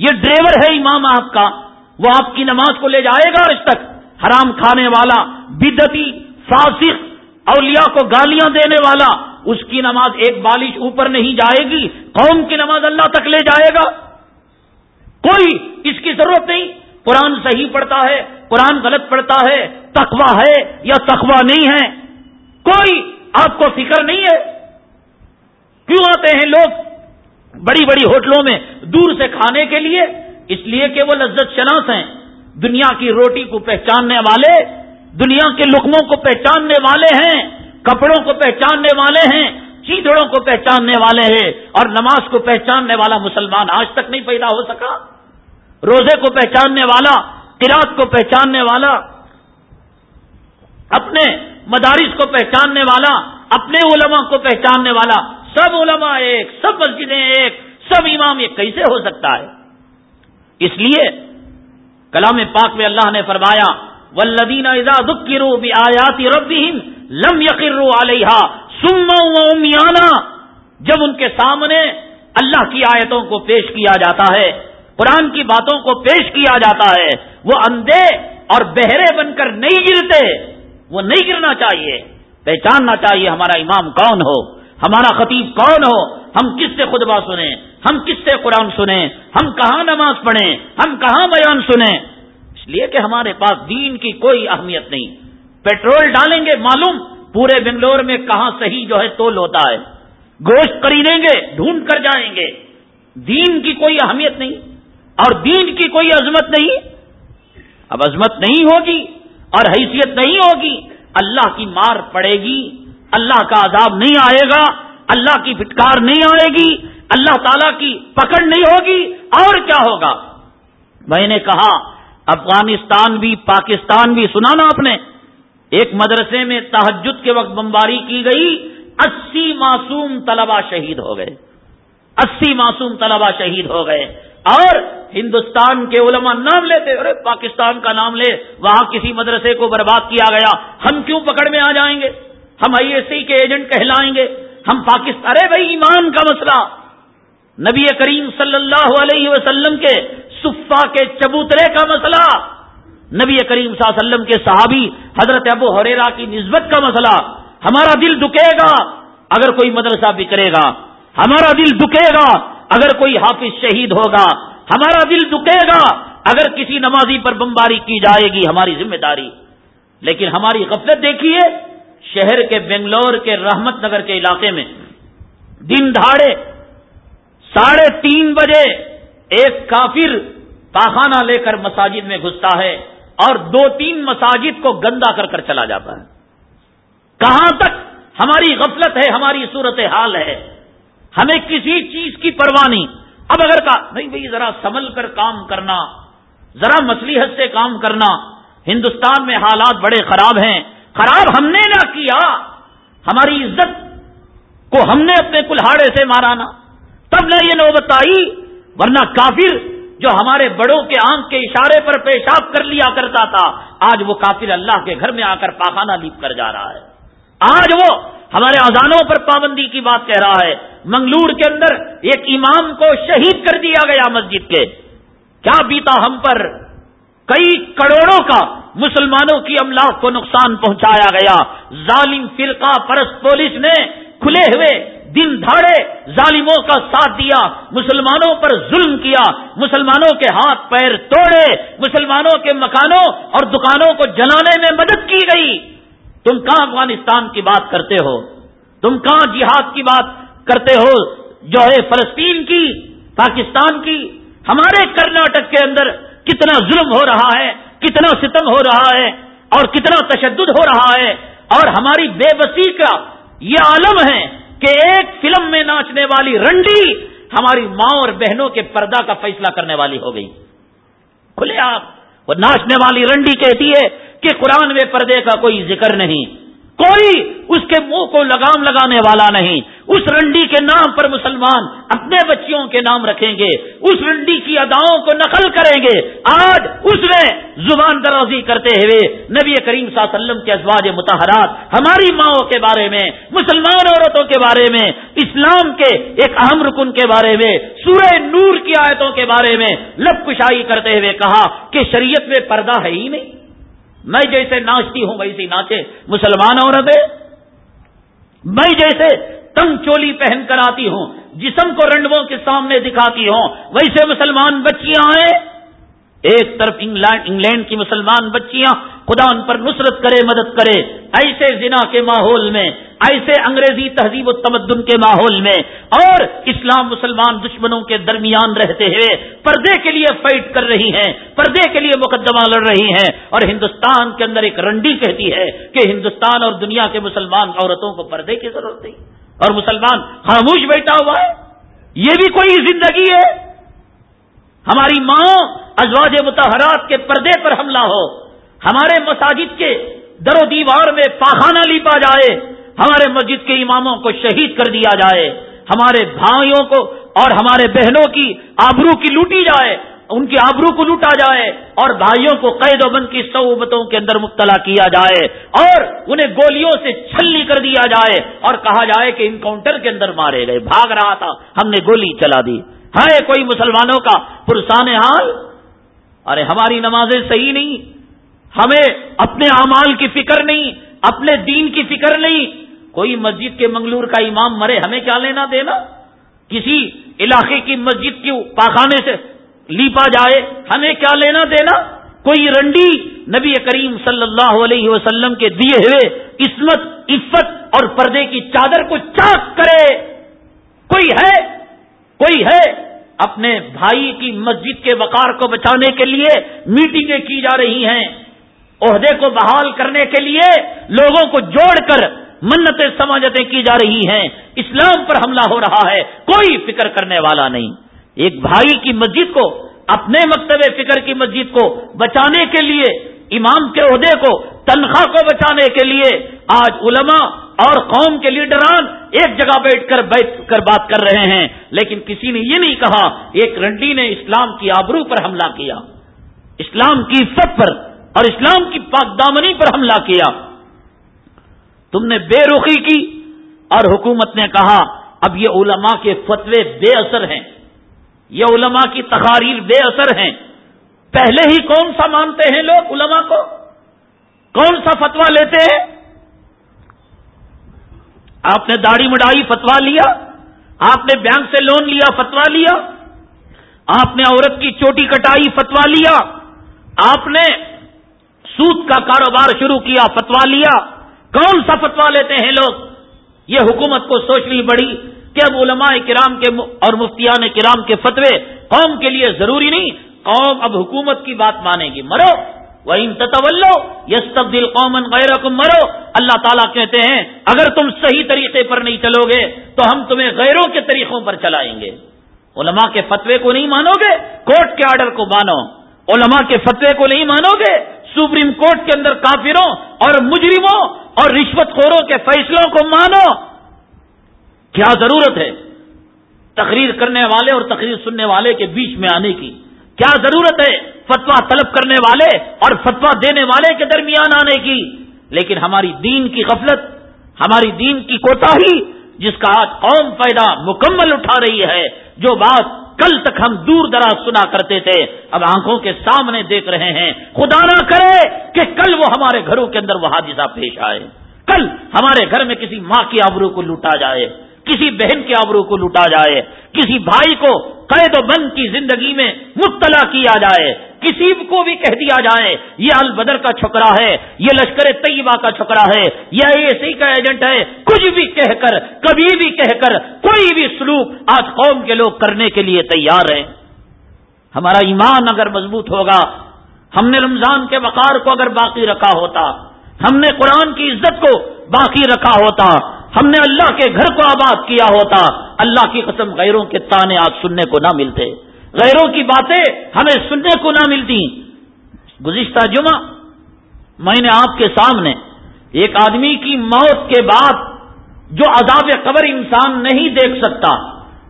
یہ ڈرائیور ہے امام آپ کا، وہ آپ کی نماز کو لے جائے گا آج تک حرام کھانے والا بدتی فاسق، اولیاء کو گالیاں دینے والا، اس کی نماز ایک بالش اوپر نہیں جائے گی، قوم کی نماز اللہ تک لے جائے گا۔ کوئی اس کی ضرورت نہیں۔ قرآن صحیح پڑھتا ہے، قرآن غلط پڑھتا ہے تخوا ہے یا تخوا نہیں ہے۔ کوئی آپ کو فکر نہیں ہے۔ کیوں آتے ہیں لوگ؟ بڑی بڑی ہوٹلوں میں دور سے کھانے کے لیے، اس لیے کہ وہ لذت شناس ہیں۔ دنیا کی روٹی کو پہچاننے والے، دنیا کے لکموں کو پہچاننے والے ہیں، کپڑوں کو پہچاننے والے ہیں چیتڑوں کو پہچاننے والے ہیں۔ اور نماز کو پہچاننے والا مسلمان آج تک نہیں پیدا ہو سکا۔ روزے کو پہچاننے والا قرات کو پہچاننے والا، اپنے مدارس کو پہچاننے والا، اپنے علماء کو پہچاننے والا۔ سب علماء ایک، سب مسجدیں ایک، سب امام ایک، کیسے ہو سکتا ہے؟ اس لیے کلام پاک میں اللہ نے فرمایا ولدین رو بھی آیاتی لم یقرو علیہ سما جب ان کے سامنے اللہ کی آیتوں کو پیش کیا جاتا ہے، قرآن کی باتوں کو پیش کیا جاتا ہے، وہ اندھے اور بہرے بن کر نہیں گرتے، وہ نہیں گرنا چاہیے۔ پہچاننا چاہیے ہمارا امام کون ہو۔ ہمارا خطیب کون ہو؟ ہم کس سے خطبہ سنیں؟ ہم کس سے قرآن سنیں؟ ہم کہاں نماز پڑھیں؟ ہم کہاں بیان سنیں؟ اس لیے کہ ہمارے پاس دین کی کوئی اہمیت نہیں۔ پیٹرول ڈالیں گے معلوم، پورے بنگلور میں کہاں صحیح جو ہے تول ہوتا ہے۔ گوشت خریدیں گے، ڈھونڈ کر جائیں گے۔ دین کی کوئی اہمیت نہیں اور دین کی کوئی عظمت نہیں۔ اب عظمت نہیں ہوگی اور حیثیت نہیں ہوگی، اللہ کی مار پڑے گی۔ اللہ کا عذاب نہیں آئے گا، اللہ کی پھٹکار نہیں آئے گی، اللہ تعالی کی پکڑ نہیں ہوگی، اور کیا ہوگا؟ میں نے کہا، افغانستان بھی، پاکستان بھی، سنا نا آپ نے، ایک مدرسے میں تحجد کے وقت بمباری کی گئی، اسی معصوم طلبہ شہید ہو گئے۔ اسی معصوم طلبہ شہید ہو گئے۔ اور ہندوستان کے علماء نام لیتے، ارے پاکستان کا نام لے، وہاں کسی مدرسے کو برباد کیا گیا، ہم کیوں پکڑ میں آ جائیں گے؟ ہم آئی ایس سی کے ایجنٹ کہلائیں گے۔ ہم پاکستان ارے بھائی، ایمان کا مسئلہ۔ نبی کریم صلی اللہ علیہ وسلم کے صفا کے چبوترے کا مسئلہ۔ نبی کریم صلی اللہ علیہ وسلم کے صحابی، حضرت ابو حریرا کی نسبت کا مسئلہ۔ ہمارا دل دکے گا اگر کوئی مدرسہ بکرے گا۔ ہمارا دل دکے گا اگر کوئی حافظ شہید ہوگا۔ ہمارا دل دکے گا اگر کسی نمازی پر بمباری کی جائے گی، ہماری ذمہ داری۔ لیکن ہماری غفلت دیکھیے۔ شہر کے بنگلور کے رحمت نگر کے علاقے میں دن دھاڑے ساڑھے تین بجے ایک کافر پاخانہ لے کر مساجد میں گھستا ہے اور دو تین مساجد کو گندا کر کر چلا جاتا ہے۔ کہاں تک ہماری غفلت ہے، ہماری صورت حال ہے؟ ہمیں کسی چیز کی پرواہ نہیں۔ اب اگر کہا، نہیں بھائی، ذرا سنبھل کر کام کرنا، ذرا مسلحت سے کام کرنا، ہندوستان میں حالات بڑے خراب ہیں۔ خراب ہم نے نہ کیا، ہماری عزت کو ہم نے اپنے کلہاڑے سے مارانا تب نہ یہ نوبت آئی، ورنہ کافر جو ہمارے بڑوں کے آنکھ کے اشارے پر پیشاب کر لیا کرتا تھا، آج وہ کافر اللہ کے گھر میں آ کر پاخانہ لیپ کر جا رہا ہے۔ آج وہ ہمارے اذانوں پر پابندی کی بات کہہ رہا ہے۔ منگلور کے اندر ایک امام کو شہید کر دیا گیا مسجد کے۔ کیا بیتا ہم پر؟ کئی کروڑوں کا مسلمانوں کی املاک کو نقصان پہنچایا گیا۔ ظالم فرقہ پرست پولیس نے کھلے ہوئے دن دھاڑے ظالموں کا ساتھ دیا۔ مسلمانوں پر ظلم کیا۔ مسلمانوں کے ہاتھ پیر توڑے۔ مسلمانوں کے مکانوں اور دکانوں کو جلانے میں مدد کی گئی۔ تم کہاں افغانستان کی بات کرتے ہو؟ تم کہاں جہاد کی بات کرتے ہو جو ہے فلسطین کی، پاکستان کی؟ ہمارے کرناٹک کے اندر کتنا ظلم ہو رہا ہے، کتنا ستم ہو رہا ہے اور کتنا تشدد ہو رہا ہے۔ اور ہماری بے بسی کا یہ عالم ہے کہ ایک فلم میں ناچنے والی رنڈی ہماری ماں اور بہنوں کے پردہ کا فیصلہ کرنے والی ہو گئی۔ کھلے آپ۔ وہ ناچنے والی رنڈی کہتی ہے کہ قرآن میں پردے کا کوئی ذکر نہیں۔ کوئی اس کے منہ کو لگام لگانے والا نہیں۔ اس رنڈی کے نام پر مسلمان اپنے بچیوں کے نام رکھیں گے۔ اس رنڈی کی اداؤں کو نقل کریں گے۔ آج اس نے زبان درازی کرتے ہوئے نبی کریم صلی اللہ علیہ وسلم کے ازواج متحرات ہماری ماؤں کے بارے میں، مسلمان عورتوں کے بارے میں، اسلام کے ایک اہم رکن کے بارے میں، سورہ نور کی آیتوں کے بارے میں لب کشائی کرتے ہوئے کہا کہ شریعت میں پردہ ہے ہی نہیں۔ میں جیسے ناچتی ہوں ویسی ناچے مسلمان عورتیں۔ میں جیسے تنگ چولی پہن کر آتی ہوں، جسم کو رنڈوں کے سامنے دکھاتی ہوں، ویسے مسلمان بچیاں ہیں۔ ایک طرف انگلینڈ انگلینڈ کی مسلمان بچیاں خدا ان پر نصرت کرے، مدد کرے۔ ایسے زنا کے ماحول میں، ایسے انگریزی تہذیب و تمدن کے ماحول میں اور اسلام مسلمان دشمنوں کے درمیان رہتے ہوئے پردے کے لیے فائٹ کر رہی ہیں، پردے کے لیے مقدمہ لڑ رہی ہیں اور ہندوستان کے اندر ایک رنڈی کہتی ہے کہ ہندوستان اور دنیا کے مسلمان عورتوں کو پردے کی ضرورت نہیں اور مسلمان خاموش بیٹھا ہوا ہے۔ یہ بھی کوئی زندگی ہے۔ ہماری ماں ازواج متحرات کے پردے پر حملہ ہو، ہمارے مساجد کے در و دیوار میں پاخانہ لیپا جائے، ہمارے مسجد کے اماموں کو شہید کر دیا جائے، ہمارے بھائیوں کو اور ہمارے بہنوں کی آبرو کی لوٹی جائے، ان کی آبرو کو لوٹا جائے اور بھائیوں کو قید و بند کی صعوبتوں کے اندر مبتلا کیا جائے اور انہیں گولیوں سے چھلنی کر دیا جائے اور کہا جائے کہ انکاؤنٹر کے اندر مارے گئے، بھاگ رہا تھا، ہم نے گولی چلا دی۔ ہے کوئی مسلمانوں کا پرسان حال؟ ارے ہماری نمازیں صحیح نہیں، ہمیں اپنے اعمال کی فکر نہیں، اپنے دین کی فکر نہیں۔ کوئی مسجد کے منگلور کا امام مرے، ہمیں کیا لینا دینا؟ کسی علاقے کی مسجد کی پاخانے سے لیپا جائے، ہمیں کیا لینا دینا؟ کوئی رنڈی نبی کریم صلی اللہ علیہ وسلم کے دیے ہوئے عصمت، عفت اور پردے کی چادر کو چاک کرے۔ کوئی ہے؟ کوئی ہے اپنے بھائی کی مسجد کے وقار کو بچانے کے لیے میٹنگیں کی جا رہی ہیں عہدے کو بحال کرنے کے لیے لوگوں کو جوڑ کر منتیں سماجتیں کی جا رہی ہیں اسلام پر حملہ ہو رہا ہے، کوئی فکر کرنے والا نہیں۔ ایک بھائی کی مسجد کو، اپنے مکتب فکر کی مسجد کو بچانے کے لیے، امام کے عہدے کو، تنخواہ کو بچانے کے لیے آج علماء اور قوم کے لیڈران ایک جگہ بیٹھ کر بیٹھ کر بات کر رہے ہیں لیکن کسی نے یہ نہیں کہا ایک رنڈی نے اسلام کی آبرو پر حملہ کیا اسلام کی عزت پر اور اسلام کی پاک دامنی پر حملہ کیا تم نے بے رخی کی اور حکومت نے کہا اب یہ علماء کے فتوے بے اثر ہیں یہ علماء کی تقاریر بے اثر ہیں پہلے ہی کون سا مانتے ہیں لوگ علماء کو کون سا فتوا لیتے ہیں آپ نے داڑھی مڈائی فتوا لیا۔ آپ نے بینک سے لون لیا فتوا لیا۔ آپ نے عورت کی چوٹی کٹائی فتوا لیا۔ آپ نے سود کا کاروبار شروع کیا فتوا لیا۔ کون سا فتوا لیتے ہیں لوگ؟ یہ حکومت کو سوچنی پڑی کہ اب علماء کرام کے اور مفتیان کرام کے فتوے قوم کے لیے ضروری نہیں، قوم اب حکومت کی بات مانے گی۔ مرو۔ وہ ان تطولو یس تبدیل قومن غیر مرو اللہ تعالیٰ کہتے ہیں، اگر تم صحیح طریقے پر نہیں چلو گے، تو ہم تمہیں غیروں کے طریقوں پر چلائیں گے۔ علماء کے فتوے کو نہیں مانو گے؟ کورٹ کے آرڈر کو مانو۔ علماء کے فتوے کو نہیں مانو گے؟ سپریم کورٹ کے اندر کافروں اور مجرموں اور رشوت خوروں کے فیصلوں کو مانو۔ کیا ضرورت ہے تقریر کرنے والے اور تقریر سننے والے کے بیچ میں آنے کی؟ کیا ضرورت ہے فتوا طلب کرنے والے اور فتوا دینے والے کے درمیان آنے کی۔ لیکن ہماری دین کی غفلت، ہماری دین کی کوتا ہی جس کا آج قوم پیدا مکمل اٹھا رہی ہے، جو بات کل تک ہم دور دراز سنا کرتے تھے، اب آنکھوں کے سامنے دیکھ رہے ہیں۔ خدا نہ کرے کہ کل وہ ہمارے گھروں کے اندر وہ حادثہ پیش آئے۔ کل ہمارے گھر میں کسی ماں کی آبرو کو لوٹا جائے۔ کسی بہن کے آبرو کو لوٹا جائے، کسی بھائی کو قید و بند کی زندگی میں مبتلا کیا جائے، کسی کو بھی کہہ دیا جائے، یہ البدر کا چھکرا ہے، یہ لشکر طیبہ کا چھکرا ہے، یہ اے سی کا ایجنٹ ہے، کچھ بھی کہہ کر، کبھی بھی کہہ کر، کوئی بھی سلوک آج قوم کے لوگ کرنے کے لیے تیار ہیں۔ ہمارا ایمان اگر مضبوط ہوگا، ہم نے رمضان کے وقار کو اگر باقی رکھا ہوتا، ہم نے قرآن کی عزت کو باقی رکھا ہوتا ہم نے اللہ کے گھر کو آباد کیا ہوتا، اللہ کی قسم غیروں کے تانے آج سننے کو نہ ملتے۔ غیروں کی باتیں ہمیں سننے کو نہ ملتی۔ گزشتہ جمعہ میں نے آپ کے سامنے ایک آدمی کی موت کے بعد جو عذاب قبر انسان نہیں دیکھ سکتا،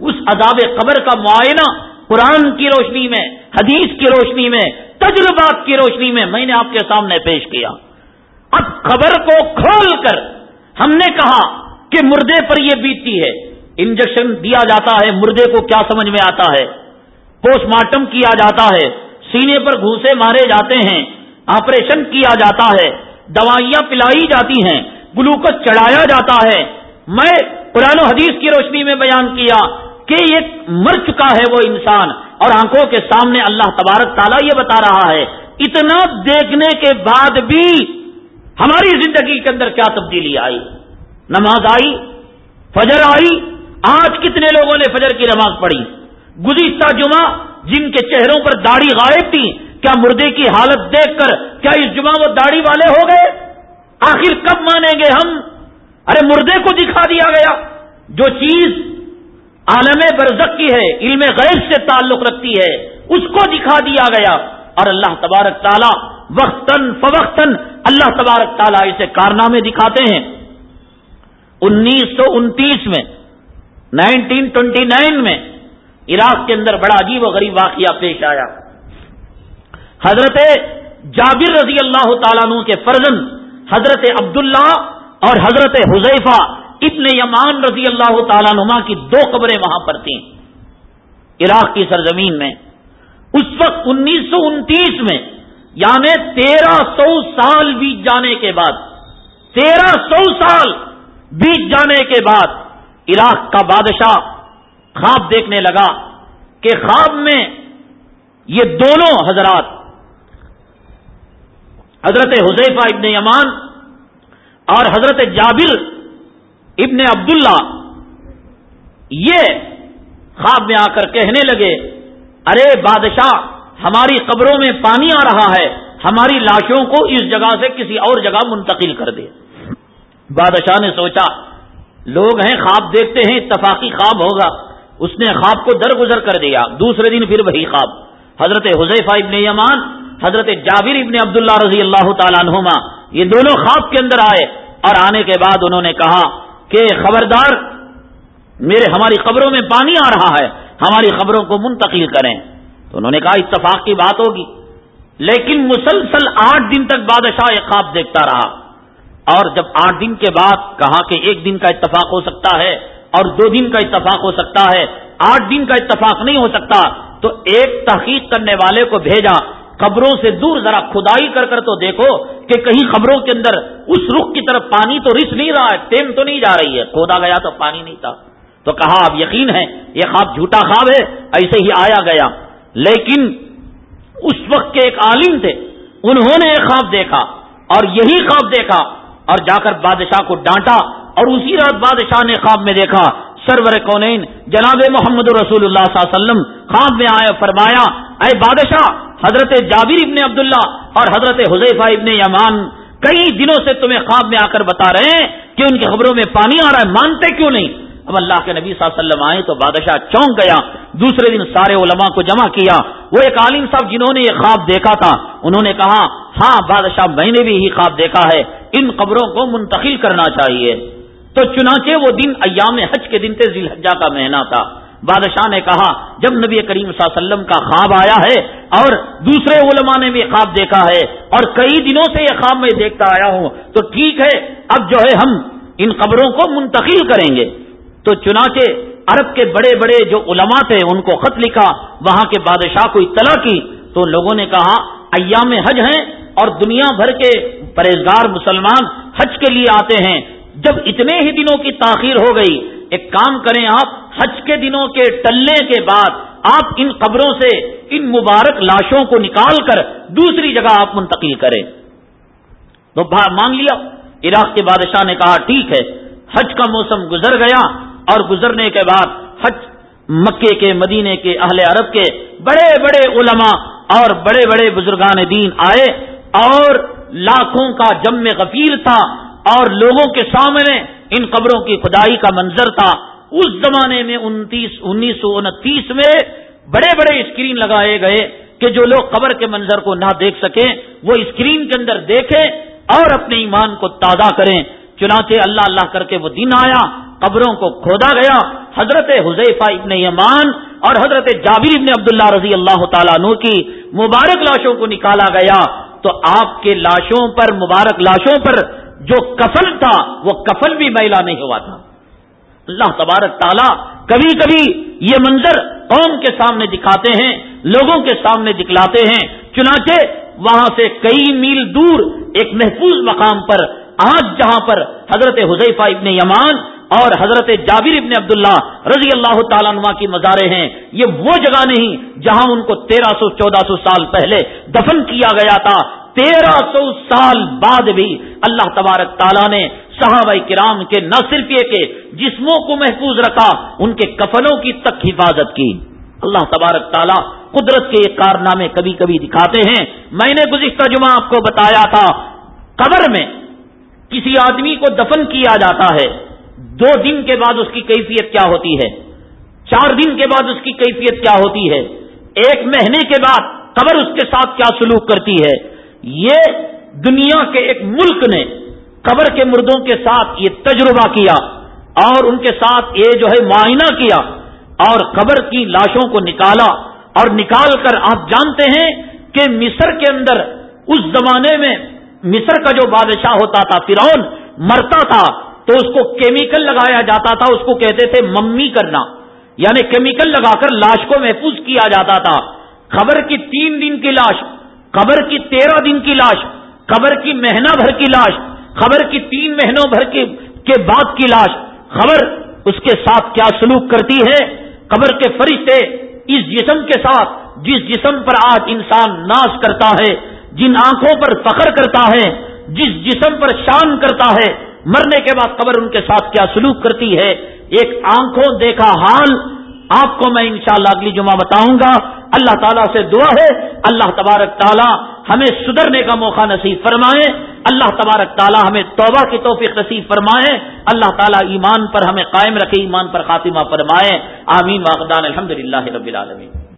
اس عذاب قبر کا معائنہ قرآن کی روشنی میں، حدیث کی روشنی میں تجربات کی روشنی میں میں نے آپ کے سامنے پیش کیا۔ اب خبر کو کھول کر ہم نے کہا کہ مردے پر یہ بیتتی ہے۔ انجیکشن دیا جاتا ہے، مردے کو کیا سمجھ میں آتا ہے؟ پوسٹ مارٹم کیا جاتا ہے۔ سینے پر گھوسے مارے جاتے ہیں۔ آپریشن کیا جاتا ہے۔ دوائیاں پلائی جاتی ہیں۔ گلوکوز چڑھایا جاتا ہے۔ میں قرآن و حدیث کی روشنی میں بیان کیا کہ یہ مر چکا ہے وہ انسان۔ اور آنکھوں کے سامنے اللہ تبارک تعالیٰ یہ بتا رہا ہے، اتنا دیکھنے کے بعد بھی ہماری زندگی کے اندر کیا تبدیلی آئی؟ نماز آئی، فجر آئی، آج کتنے لوگوں نے فجر کی نماز پڑھی؟ گزشتہ جمعہ جن کے چہروں پر داڑھی غائب تھی، کیا مردے کی حالت دیکھ کر کیا اس جمعہ وہ داڑھی والے ہو گئے؟ آخر کب مانیں گے ہم؟ ارے مردے کو دکھا دیا گیا۔ جو چیز عالم برزق کی ہے، علم غیر سے تعلق رکھتی ہے، اس کو دکھا دیا گیا۔ اور اللہ تبارک تعالیٰ وقتاً فوقتاً اللہ تبارک تعالیٰ اسے کارنامے دکھاتے ہیں۔ انیس سو انتیس میں، نائنٹین ٹوینٹی نائن میں عراق کے اندر بڑا عجیب و غریب واقعہ پیش آیا۔ حضرت جابر رضی اللہ تعالیٰ عنہ کے فرزن حضرت عبداللہ اور حضرت حذیفہ ابن یمان رضی اللہ تعالیٰ نما کی دو قبریں وہاں پر تھیں۔ عراق کی سرزمین میں اس وقت انیس سو انتیس میں یعنی تیرہ سو سال بیت جانے کے بعد، تیرہ سو سال بیت جانے کے بعد عراق کا بادشاہ خواب دیکھنے لگا کہ خواب میں یہ دونوں حضرات، حضرت حذیفہ ابن یمان اور حضرت جابر ابن عبداللہ، یہ خواب میں آ کر کہنے لگے، ارے بادشاہ، ہماری قبروں میں پانی آ رہا ہے، ہماری لاشوں کو اس جگہ سے کسی اور جگہ منتقل کر دے۔ بادشاہ نے سوچا، لوگ ہیں، خواب دیکھتے ہیں، اتفاقی خواب ہوگا۔ اس نے خواب کو درگزر کر دیا۔ دوسرے دن پھر وہی خواب۔ حضرت حذیفہ ابن یمان، حضرت جابر ابن عبداللہ رضی اللہ تعالیٰ عنہما، یہ دونوں خواب کے اندر آئے۔ اور آنے کے بعد انہوں نے کہا کہ، خبردار، میرے، ہماری خبروں میں پانی آ رہا ہے۔ ہماری خبروں کو منتقل کریں۔ تو انہوں نے کہا، اتفاق کی بات ہوگی۔ لیکن مسلسل آٹھ دن تک بادشاہ ایک خواب دیکھتا رہا۔ اور جب آٹھ دن کے بعد کہا کہ ایک دن کا اتفاق ہو سکتا ہے اور دو دن کا اتفاق ہو سکتا ہے، آٹھ دن کا اتفاق نہیں ہو سکتا، تو ایک تحقیق کرنے والے کو بھیجا خبروں سے دور ذرا کھدائی کر کر تو دیکھو کہ کہیں خبروں کے اندر اس رخ کی طرف پانی تو رس نہیں رہا ہے تیم تو نہیں جا رہی ہے، کھودا گیا تو پانی نہیں تھا۔ تو کہا، اب یقین ہے، یہ خواب جھوٹا خواب ہے، ایسے ہی آیا گیا۔ لیکن اس وقت کے ایک عالم تھے، انہوں نے ایک خواب دیکھا اور یہی خواب دیکھا۔ اور جا کر بادشاہ کو ڈانٹا اور اسی رات بادشاہ نے خواب میں دیکھا، سرور کونین، جناب محمد رسول اللہ صلی اللہ علیہ وسلم خواب میں آئے فرمایا، اے بادشاہ، حضرت جابر ابن عبداللہ اور حضرت حضیفہ ابن یمان، کئی دنوں سے تمہیں خواب میں آ کر بتا رہے ہیں کہ ان کی خبروں میں پانی آ رہا ہے، مانتے کیوں نہیں؟ اب اللہ کے نبی صلی اللہ علیہ وسلم آئے تو بادشاہ چونک گیا، دوسرے دن سارے علماء کو جمع کیا۔ وہ ایک عالم صاحب جنہوں نے یہ خواب دیکھا تھا، انہوں نے کہا ہاں بادشاہ، میں نے بھی یہی خواب دیکھا ہے۔ ان قبروں کو منتقل کرنا چاہیے۔ تو چنانچہ وہ دن ایام حج کے دن ذی الحجہ کا مہینہ تھا۔ بادشاہ نے کہا، جب نبی کریم صلی اللہ علیہ وسلم کا خواب آیا ہے اور دوسرے علماء نے بھی خواب دیکھا ہے اور کئی دنوں سے یہ خواب میں دیکھتا آیا ہوں، تو ٹھیک ہے، اب جو ہے ہم ان قبروں کو منتقل کریں گے۔ تو چنانچہ عرب کے بڑے بڑے جو علماء تھے، ان کو خط لکھا، وہاں کے بادشاہ کو اطلاع کی، تو لوگوں نے کہا، ایام حج ہیں اور دنیا بھر کے پرہیزگار مسلمان حج کے لیے آتے ہیں۔ جب اتنے ہی دنوں کی تاخیر ہو گئی، ایک کام کریں آپ، حج کے دنوں کے ٹلنے کے بعد آپ ان قبروں سے ان مبارک لاشوں کو نکال کر دوسری جگہ آپ منتقل کریں۔ تو مان لیا۔ عراق کے بادشاہ نے کہا، ٹھیک ہے، حج کا موسم گزر گیا اور گزرنے کے بعد حج مکے کے، مدینے کے، اہل عرب کے بڑے بڑے علماء اور بڑے بڑے بزرگان دین آئے اور لاکھوں کا جم غفیر تھا اور لوگوں کے سامنے ان قبروں کی خدائی کا منظر تھا۔ اس زمانے میں انتیس انیس سو انتیس میں بڑے بڑے اسکرین لگائے گئے کہ جو لوگ قبر کے منظر کو نہ دیکھ سکیں، وہ اسکرین کے اندر دیکھیں اور اپنے ایمان کو تازہ کریں۔ چنانچہ اللہ اللہ کر کے وہ دن آیا، قبروں کو کھودا گیا۔ حضرت حضیفہ ابن یمان اور حضرت جابر ابن عبداللہ رضی اللہ تعالیٰ عنہ کی مبارک لاشوں کو نکالا گیا۔ تو آپ کے لاشوں پر، مبارک لاشوں پر جو کفن تھا، وہ کفن بھی میلا نہیں ہوا تھا۔ اللہ تبارک تعالیٰ کبھی کبھی یہ منظر قوم کے سامنے دکھاتے ہیں، لوگوں کے سامنے دکھلاتے ہیں۔ چنانچہ وہاں سے کئی میل دور ایک محفوظ مقام پر، آج جہاں پر حضرت حذیفہ ابن یمان اور حضرت جابر ابن عبداللہ رضی اللہ تعالیٰ نما کی مزارے ہیں۔ یہ وہ جگہ نہیں جہاں ان کو تیرہ سو، چودہ سو سال پہلے دفن کیا گیا تھا۔ تیرہ سو سال بعد بھی اللہ تبارک تعالیٰ نے صحابہ کرام کے نہ صرف یہ کہ جسموں کو محفوظ رکھا، ان کے کفنوں کی تک حفاظت کی۔ اللہ تبارک تعالیٰ قدرت کے یہ کارنامے کبھی کبھی دکھاتے ہیں۔ میں نے گزشتہ جمعہ آپ کو بتایا تھا، قبر میں کسی آدمی کو دفن کیا جاتا ہے۔ دو دن کے بعد اس کی کیفیت کیا ہوتی ہے؟ چار دن کے بعد اس کی کیفیت کیا ہوتی ہے؟ ایک مہینے کے بعد قبر اس کے ساتھ کیا سلوک کرتی ہے؟ یہ دنیا کے ایک ملک نے قبر کے مردوں کے ساتھ یہ تجربہ کیا اور ان کے ساتھ یہ جو ہے معائنہ کیا اور قبر کی لاشوں کو نکالا اور نکال کر آپ جانتے ہیں کہ مصر کے اندر اس زمانے میں مصر کا جو بادشاہ ہوتا تھا، فرعون، مرتا تھا۔ تو اس کو کیمیکل لگایا جاتا تھا، اس کو کہتے تھے ممی کرنا۔ یعنی کیمیکل لگا کر لاش کو محفوظ کیا جاتا تھا۔ خبر کی تین دن کی لاش، قبر کی تیرہ دن کی لاش، قبر کی مہینہ بھر کی لاش خبر کی تین مہینوں بھر کے بعد کی لاش۔ خبر اس کے ساتھ کیا سلوک کرتی ہے؟ قبر کے فرشتے اس جسم کے ساتھ، جس جسم پر آج انسان ناش کرتا ہے، جن آنکھوں پر فخر کرتا ہے، جس جسم پر شان کرتا ہے مرنے کے بعد قبر ان کے ساتھ کیا سلوک کرتی ہے؟ ایک آنکھوں دیکھا حال، آپ کو میں انشاءاللہ اگلی جمعہ بتاؤں گا۔ اللہ تعالیٰ سے دعا ہے۔ اللہ تبارک تعالیٰ ہمیں سدھرنے کا موقع نصیب فرمائے۔ اللہ تبارک تعالیٰ ہمیں توبہ کی توفیق نصیب فرمائے۔ اللہ تعالیٰ ایمان پر ہمیں قائم رکھے، ایمان پر خاتمہ فرمائے۔ آمین واقدان الحمد للہ رب العالمین۔